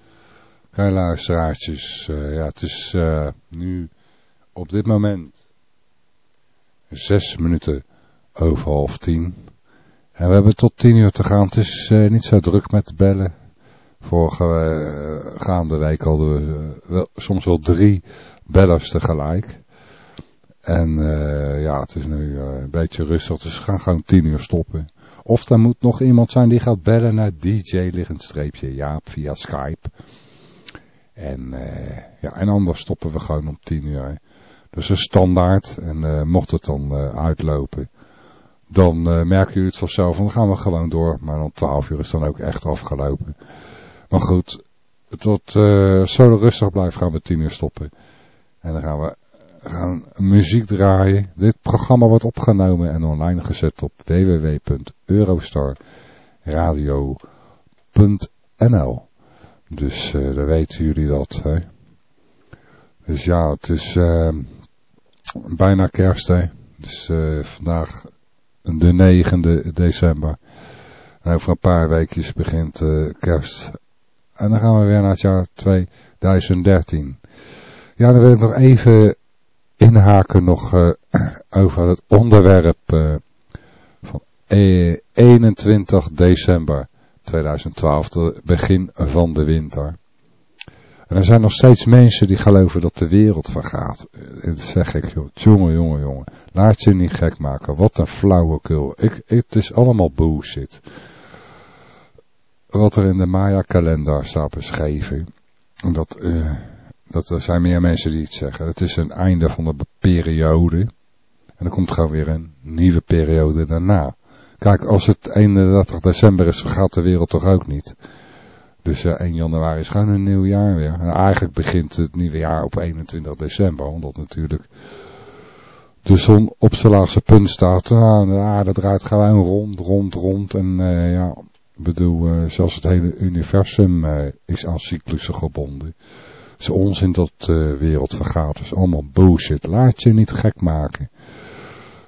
Kijk luisteraartjes, uh, ja, het is nu op dit moment zes minuten over half tien. En we hebben tot tien uur te gaan. Het is niet zo druk met bellen. Vorige gaande week hadden we wel, soms wel drie bellers tegelijk. En ja, het is nu een beetje rustig, dus we gaan gewoon tien uur stoppen. Of er moet nog iemand zijn die gaat bellen naar DJ streepje Jaap via Skype. En, uh, ja, en anders stoppen we gewoon om 10 uur. Dus een standaard. En uh, mocht het dan uh, uitlopen, dan merken jullie het vanzelf. En dan gaan we gewoon door. Maar om 12 uur is dan ook echt afgelopen. Maar goed, tot zo rustig blijft gaan we 10 uur stoppen. En dan gaan we gaan muziek draaien. Dit programma wordt opgenomen en online gezet op www.eurostarradio.nl Dus uh, dan weten jullie dat. Hè? Dus ja, het is uh, bijna kerst. Hè? Dus uh, vandaag de 9e december. En over een paar weekjes begint kerst. En dan gaan we weer naar het jaar 2013. Ja, dan wil ik nog even inhaken nog uh, over het onderwerp uh, van 21 e- december 2012, het begin van de winter. Er zijn nog steeds mensen die geloven dat de wereld vergaat. Dat zeg ik, jongen, jongen, jongen. Laat je niet gek maken. Wat een flauwekul. Het is allemaal bullshit. Wat er in de Maya-kalender staat beschreven. Dat... dat er zijn meer mensen die het zeggen. Het is een einde van de periode. En dan komt gewoon weer een nieuwe periode daarna. Kijk, als het 31 december is, gaat de wereld toch ook niet. Dus uh, 1 januari is gewoon een nieuw jaar weer. En eigenlijk begint het nieuwe jaar op 21 december. Omdat natuurlijk de zon op zijn laagste punt staat. Nou, de aarde draait gewoon rond, rond, rond. En uh, ja, ik bedoel, uh, zelfs het hele universum is aan cyclussen gebonden is onzin dat de wereld vergaat. Is allemaal bullshit. Laat je niet gek maken.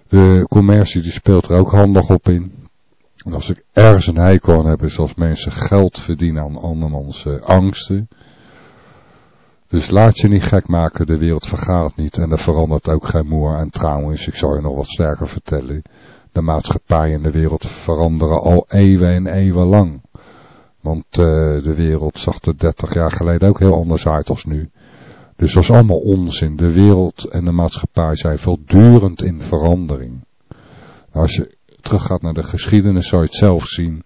De commercie die speelt er ook handig op in. En als ik ergens een hekel aan heb, is als mensen geld verdienen aan andermans uh, angsten. Dus laat je niet gek maken, de wereld vergaat niet en er verandert ook geen moer. En trouwens, ik zal je nog wat sterker vertellen, de maatschappij en de wereld veranderen al eeuwen en eeuwen lang. Want uh, de wereld zag er 30 jaar geleden ook heel anders uit als nu. Dus dat is allemaal onzin. De wereld en de maatschappij zijn voortdurend in verandering. Als je teruggaat naar de geschiedenis zou je het zelf zien.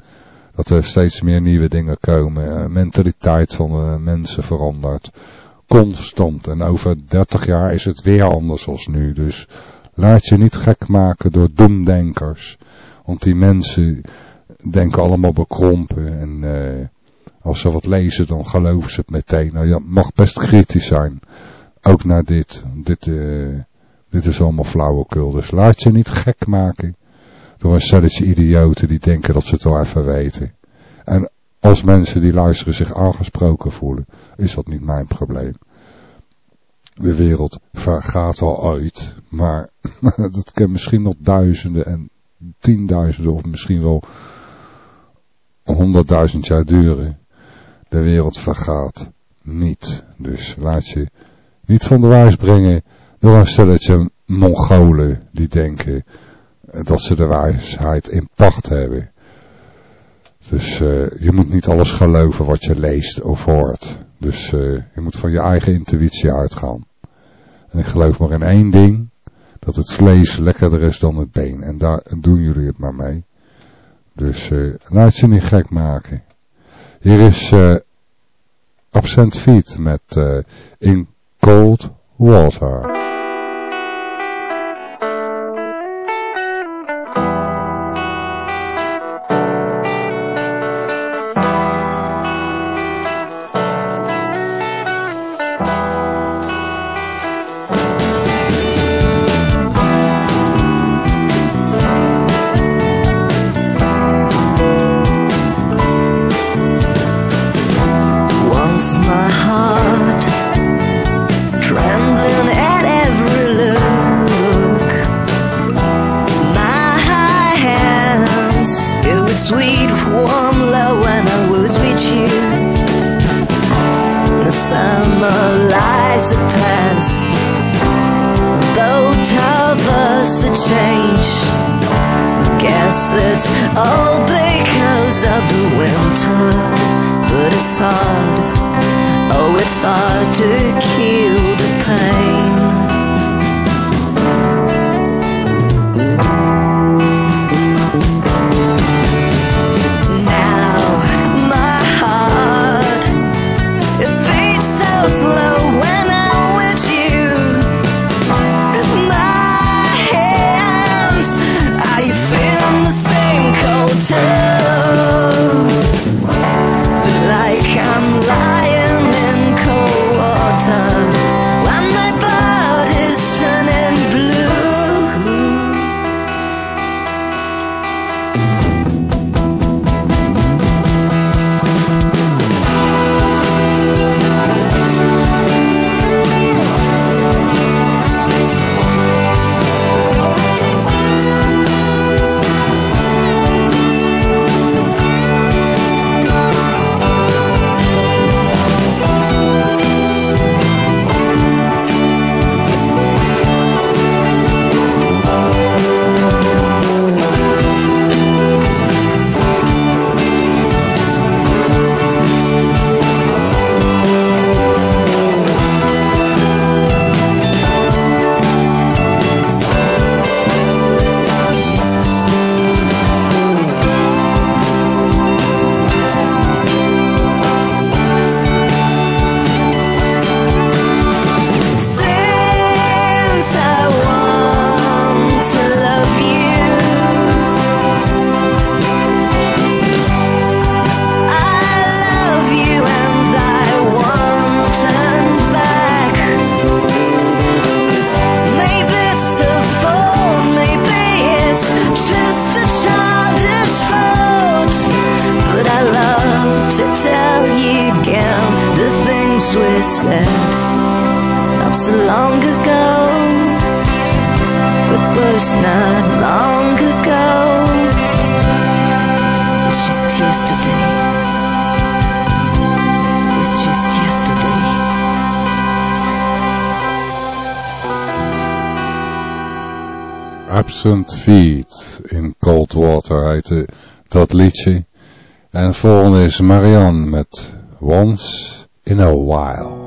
Dat er steeds meer nieuwe dingen komen. De mentaliteit van de mensen verandert. Constant. En over 30 jaar is het weer anders als nu. Dus laat je niet gek maken door doemdenkers. Want die mensen denken allemaal bekrompen. En uh, als ze wat lezen, dan geloven ze het meteen. Nou, je mag best kritisch zijn. Ook naar dit. Dit, uh, dit is allemaal flauwekul. Dus laat je niet gek maken. Door een stelletje idioten die denken dat ze het wel even weten. En als mensen die luisteren zich aangesproken voelen, is dat niet mijn probleem. De wereld vergaat al uit, maar dat kan misschien nog duizenden en tienduizenden of misschien wel honderdduizend jaar duren. De wereld vergaat niet. Dus laat je niet van de wijs brengen door een stelletje Mongolen die denken dat ze de wijsheid in pacht hebben. Dus uh, je moet niet alles geloven wat je leest of hoort. Dus uh, je moet van je eigen intuïtie uitgaan. En ik geloof maar in één ding. Dat het vlees lekkerder is dan het been. En daar doen jullie het maar mee. Dus uh, laat je niet gek maken. Hier is uh, Absent Feet met uh, In Cold Water. to tell you again the things we said not so long ago. It was not long ago. It's just yesterday. It's just yesterday. Absent Feet in Cold Water heette dat liedje. En volgende is Marianne met Once in a While.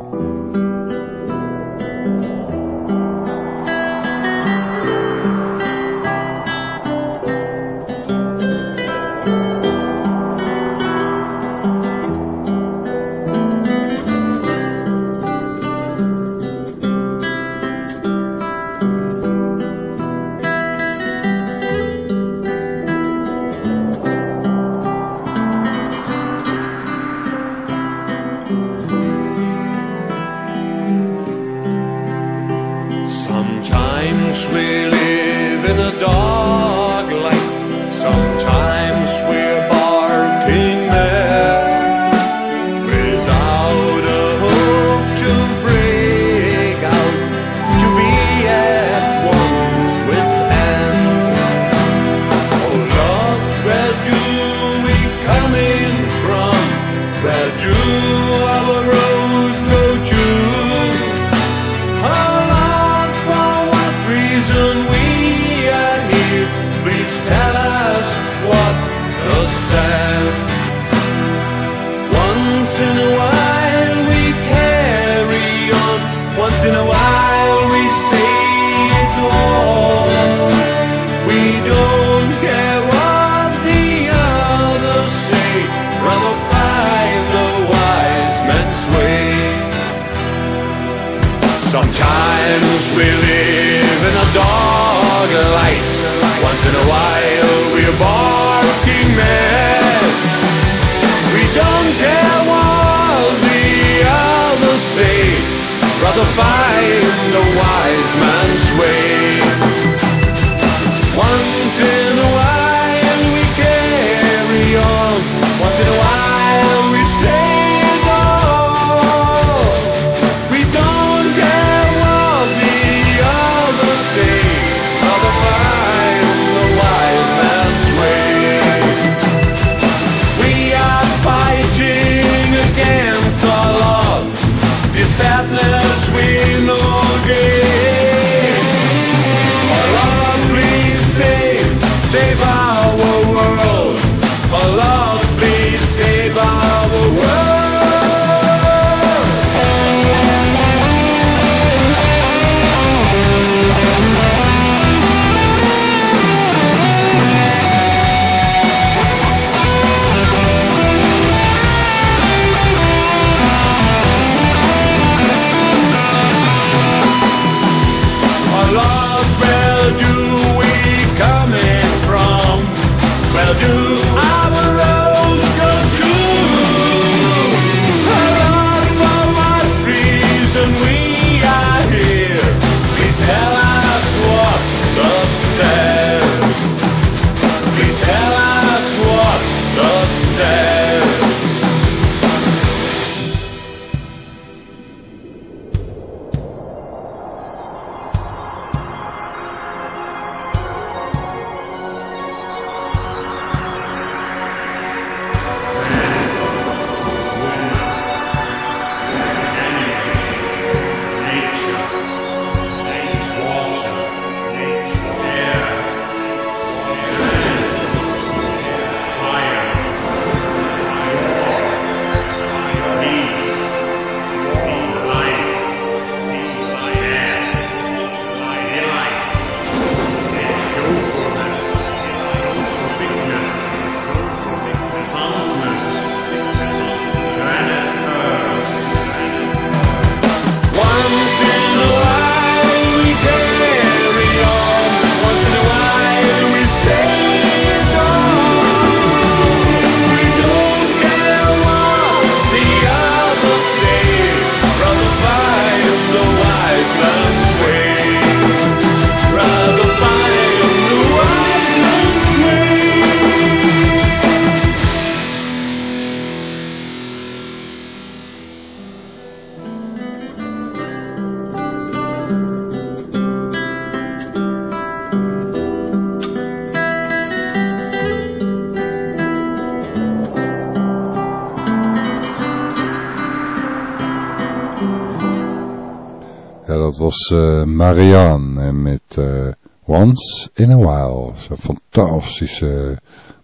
Was eh, Marianne met eh, Once in a While. Zo'n fantastische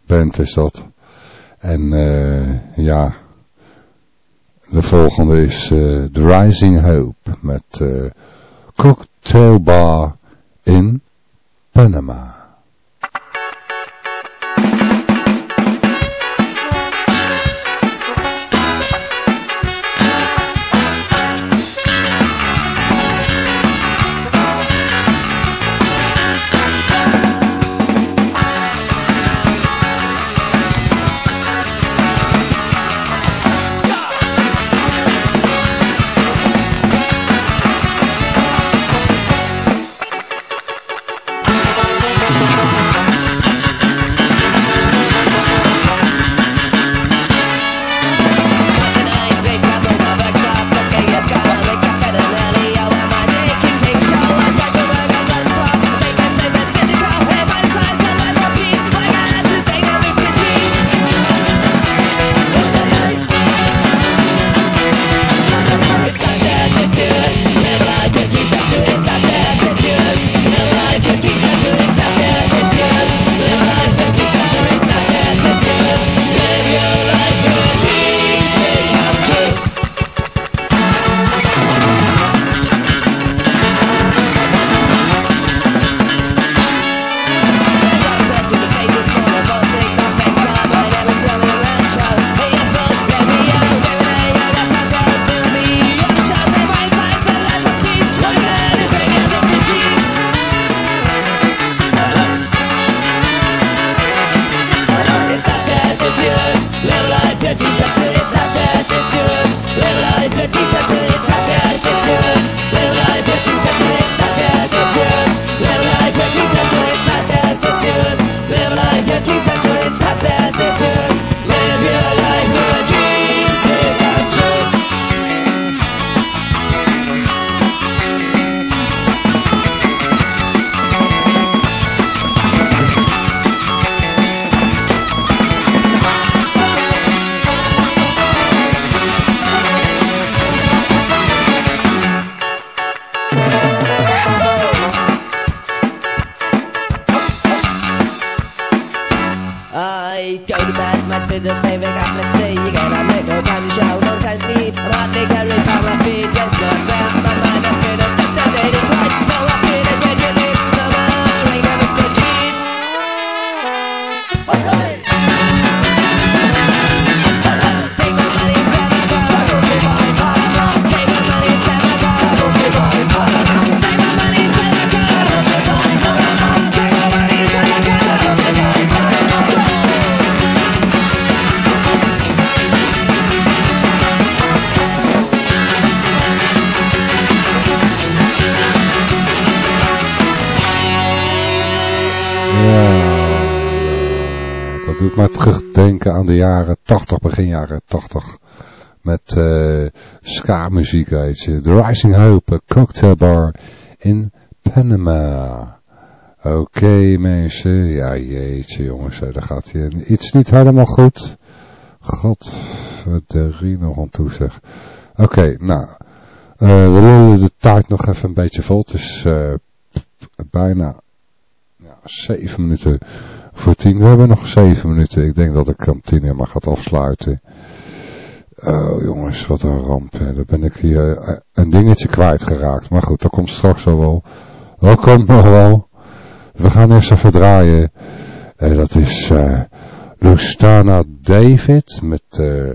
band is dat. En eh, ja, de volgende is The Rising Hope met Cocktail Bar in Panama. Bitte Playback am letzten aan de jaren 80, begin jaren 80. Met eh ska-muziek, weet je. The Rising Hope, cocktail bar in Panama. Oké mensen, ja jeetje jongens, daar gaat hier iets niet helemaal goed. Godverdorie nog aan toe zeg. Oké, nou, eh, we lullen de tijd nog even een beetje vol. Het is eh, bijna ja, zeven minuten voor tien. We hebben nog zeven minuten. Ik denk dat tien uur maar gaat afsluiten. Oh jongens, wat een ramp. Hè. Dan ben ik hier eh, een dingetje kwijtgeraakt. Maar goed, dat komt straks al wel. Dat komt nog wel. We gaan eerst even draaien. En dat is eh Lustana David met uh,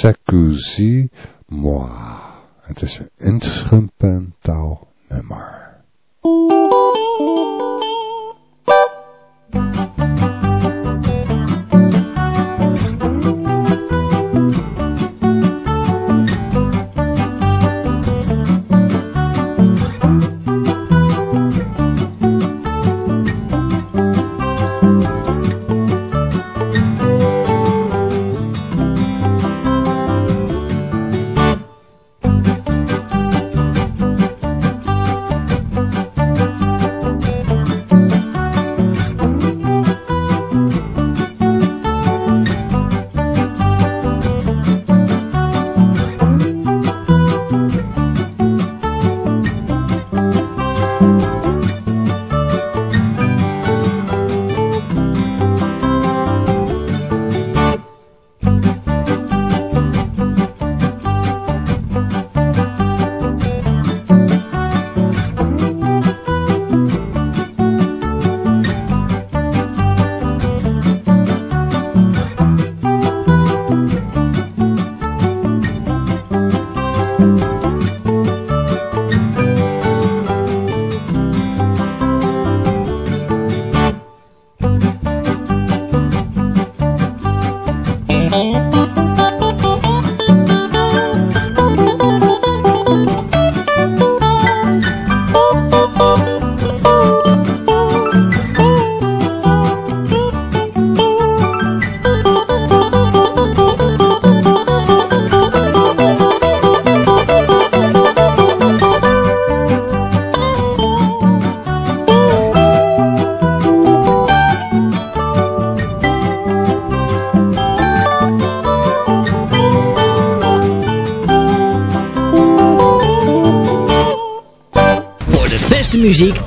Secusi. Het is een instrumentaal nummer.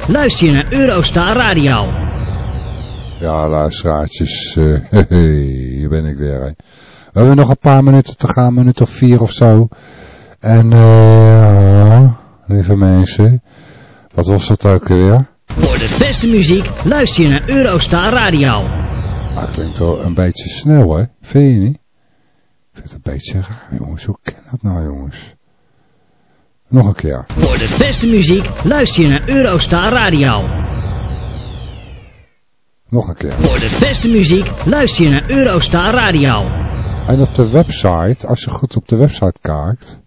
Luister je naar Eurostar Radio. Ja, luisteraartjes, eh, hier ben ik weer. Hè. We hebben nog een paar minuten te gaan, een minuut of vier of zo. En, eh, lieve mensen, wat was dat ook weer? Voor de beste muziek luister je naar Eurostar Radio. Dat klinkt wel een beetje snel, hè? Vind je niet? Ik vind het een beetje raar, jongens. Hoe kan dat nou, jongens? Nog een keer. Voor de beste muziek luister je naar Eurostar Radio. Nog een keer. Voor de beste muziek luister je naar Eurostar Radio. En op de website, als je goed op de website kijkt,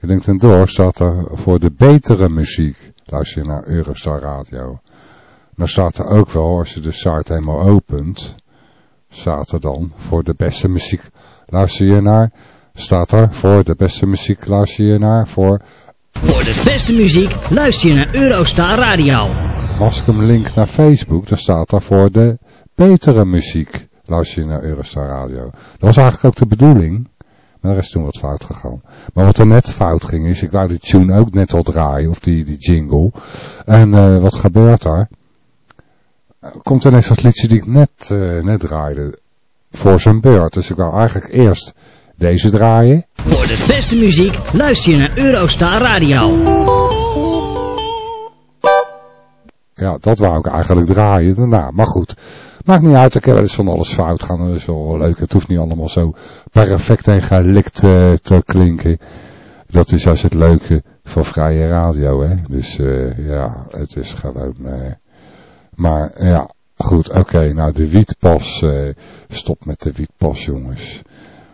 je denkt en door, staat er voor de betere muziek, luister je naar Eurostar Radio. Dan staat er ook wel, als je de site helemaal opent, staat er dan voor de beste muziek, luister je naar, staat er voor de beste muziek, luister je naar, voor... Voor de beste muziek luister je naar Eurostar Radio. Als ik hem link naar Facebook, dan staat daar voor de betere muziek, luister je naar Eurostar Radio. Dat was eigenlijk ook de bedoeling, maar er is toen wat fout gegaan. Maar wat er net fout ging is, ik wou die tune ook net al draaien, of die, die jingle. En uh, wat gebeurt daar? Komt ineens dat liedje die ik net, uh, net draaide, voor zijn beurt. Dus ik wou eigenlijk eerst deze draaien. Voor de beste muziek luister je naar Eurostar Radio. Ja, dat wou ik eigenlijk draaien daarna. Maar goed, maakt niet uit. Ik heb eens van alles fout gaan. Dat is wel leuk. Het hoeft niet allemaal zo perfect en gelikt uh, te klinken. Dat is juist het leuke van vrije radio. Hè? Dus uh, ja, het is gewoon... Uh, maar ja, goed. Oké, okay, nou de wietpas. stop met de wietpas jongens.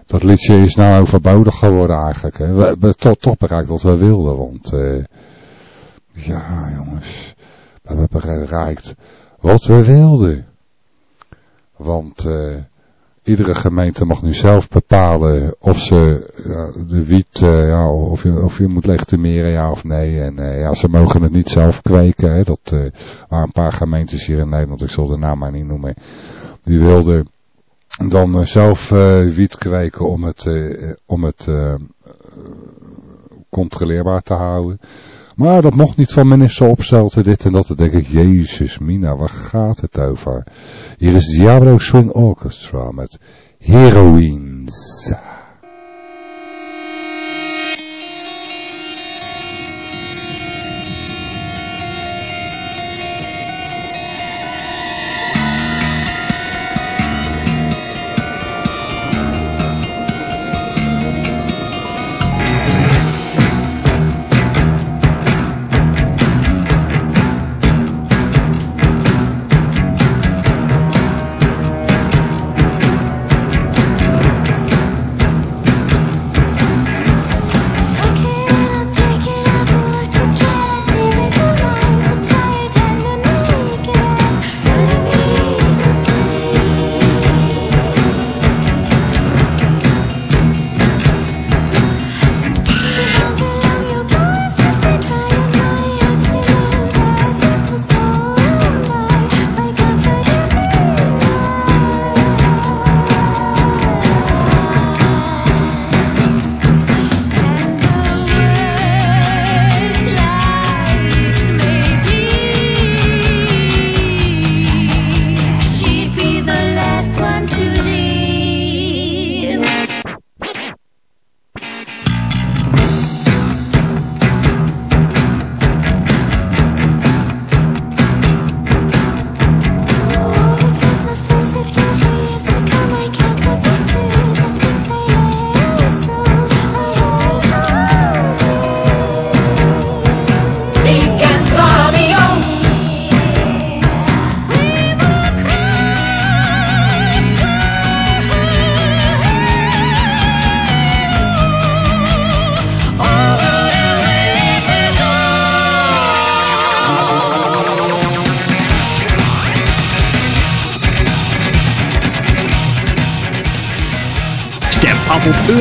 Dat liedje is nou overbodig geworden eigenlijk. Hè? We hebben toch bereikt wat we wilden. Want ja jongens... We hebben bereikt wat we wilden. Want uh, iedere gemeente mag nu zelf bepalen of ze uh, de wiet, ja, of, je, of je moet legitimeren, ja of nee. En ja, ze mogen het niet zelf kweken. Hè. Dat waren een paar gemeentes hier in Nederland, ik zal de naam maar niet noemen. Die wilden dan zelf wiet kweken om het, om het controleerbaar te houden. Maar dat mocht niet van minister Opstelten, dit en dat. Dan denk ik, jezus mina, waar gaat het over? Hier is Diablo Swing Orchestra met Heroines.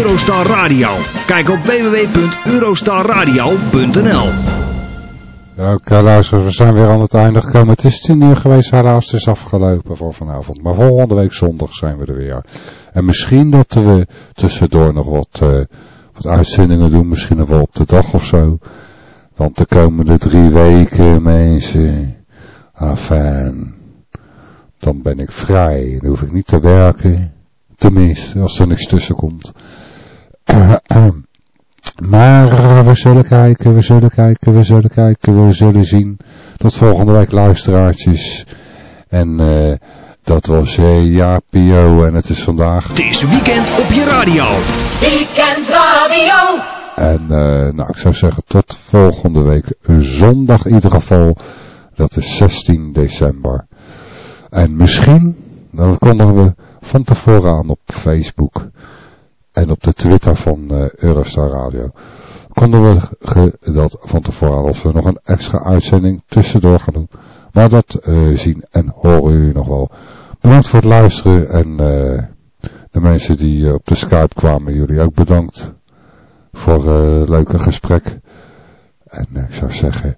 Eurostar Radio. Kijk op www.eurostarradio.nl ja, Oké okay, we zijn weer aan het einde gekomen. Het is tien uur geweest, helaas het is afgelopen voor vanavond. Maar volgende week zondag zijn we er weer. En misschien dat we tussendoor nog wat, uh, wat uitzendingen doen, misschien nog wel op de dag of zo. Want de komende drie weken, mensen, afijn, dan ben ik vrij. Dan hoef ik niet te werken. Tenminste, als er niks tussen komt. Maar we zullen kijken, we zullen kijken, we zullen kijken, we zullen zien. Tot volgende week luisteraartjes. En eh dat was eh Jaapio en het is vandaag. Het is weekend op je radio. Weekend Radio. En eh nou, ik zou zeggen tot volgende week zondag in ieder geval. Dat is 16 december. En misschien, dat kondigen we van tevoren aan op Facebook. En op de Twitter van eh, Eurostar Radio. Konden we dat van tevoren als we nog een extra uitzending tussendoor gaan doen. Maar dat eh, zien en horen jullie nog wel. Bedankt voor het luisteren en eh, de mensen die op de Skype kwamen, jullie ook bedankt voor het leuke gesprek. En ik zou zeggen,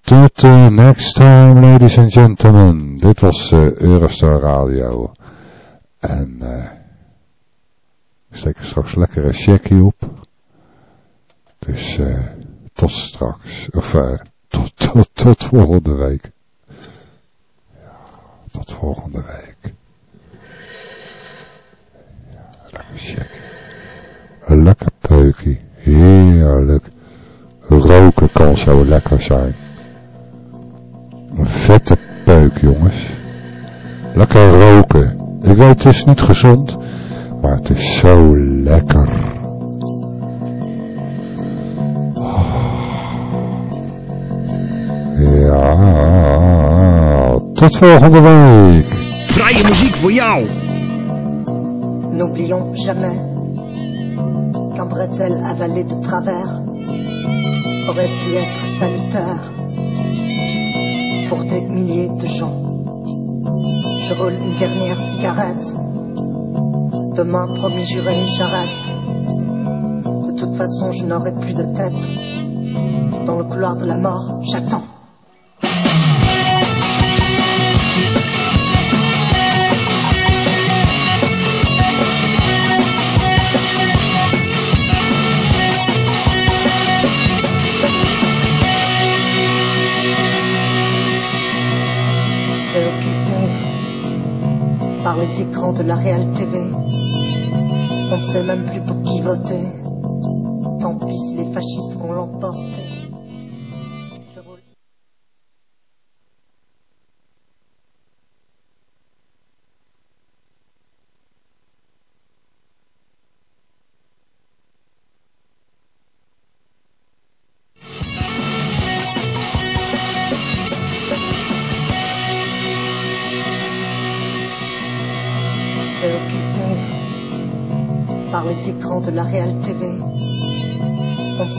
tot uh, next time ladies and gentlemen. Dit was Eurostar Radio. En ik steek er straks lekker een checkie op. Dus eh tot straks. Of eh tot, tot, tot volgende week. Ja, tot volgende week. Ja, lekker checkie. Een lekker peukie. Heerlijk. Roken kan zo lekker zijn. Een vette peuk, jongens. Lekker roken. Ik weet het is niet gezond, is zo lekker. Ja, tot volgende week. Vrije muziek voor jou. N'oublions jamais qu'un bretzel avalé de travers aurait pu être salutaire pour des milliers de gens. Je roule une dernière cigarette. Demain, promis juré, j'arrête. De toute façon, je n'aurai plus de tête. Dans le couloir de la mort, j'attends. Par les écrans de la Real TV, ne même plus pour qui voter. Tant pis si les fascistes vont l'emporter. De la Real TV,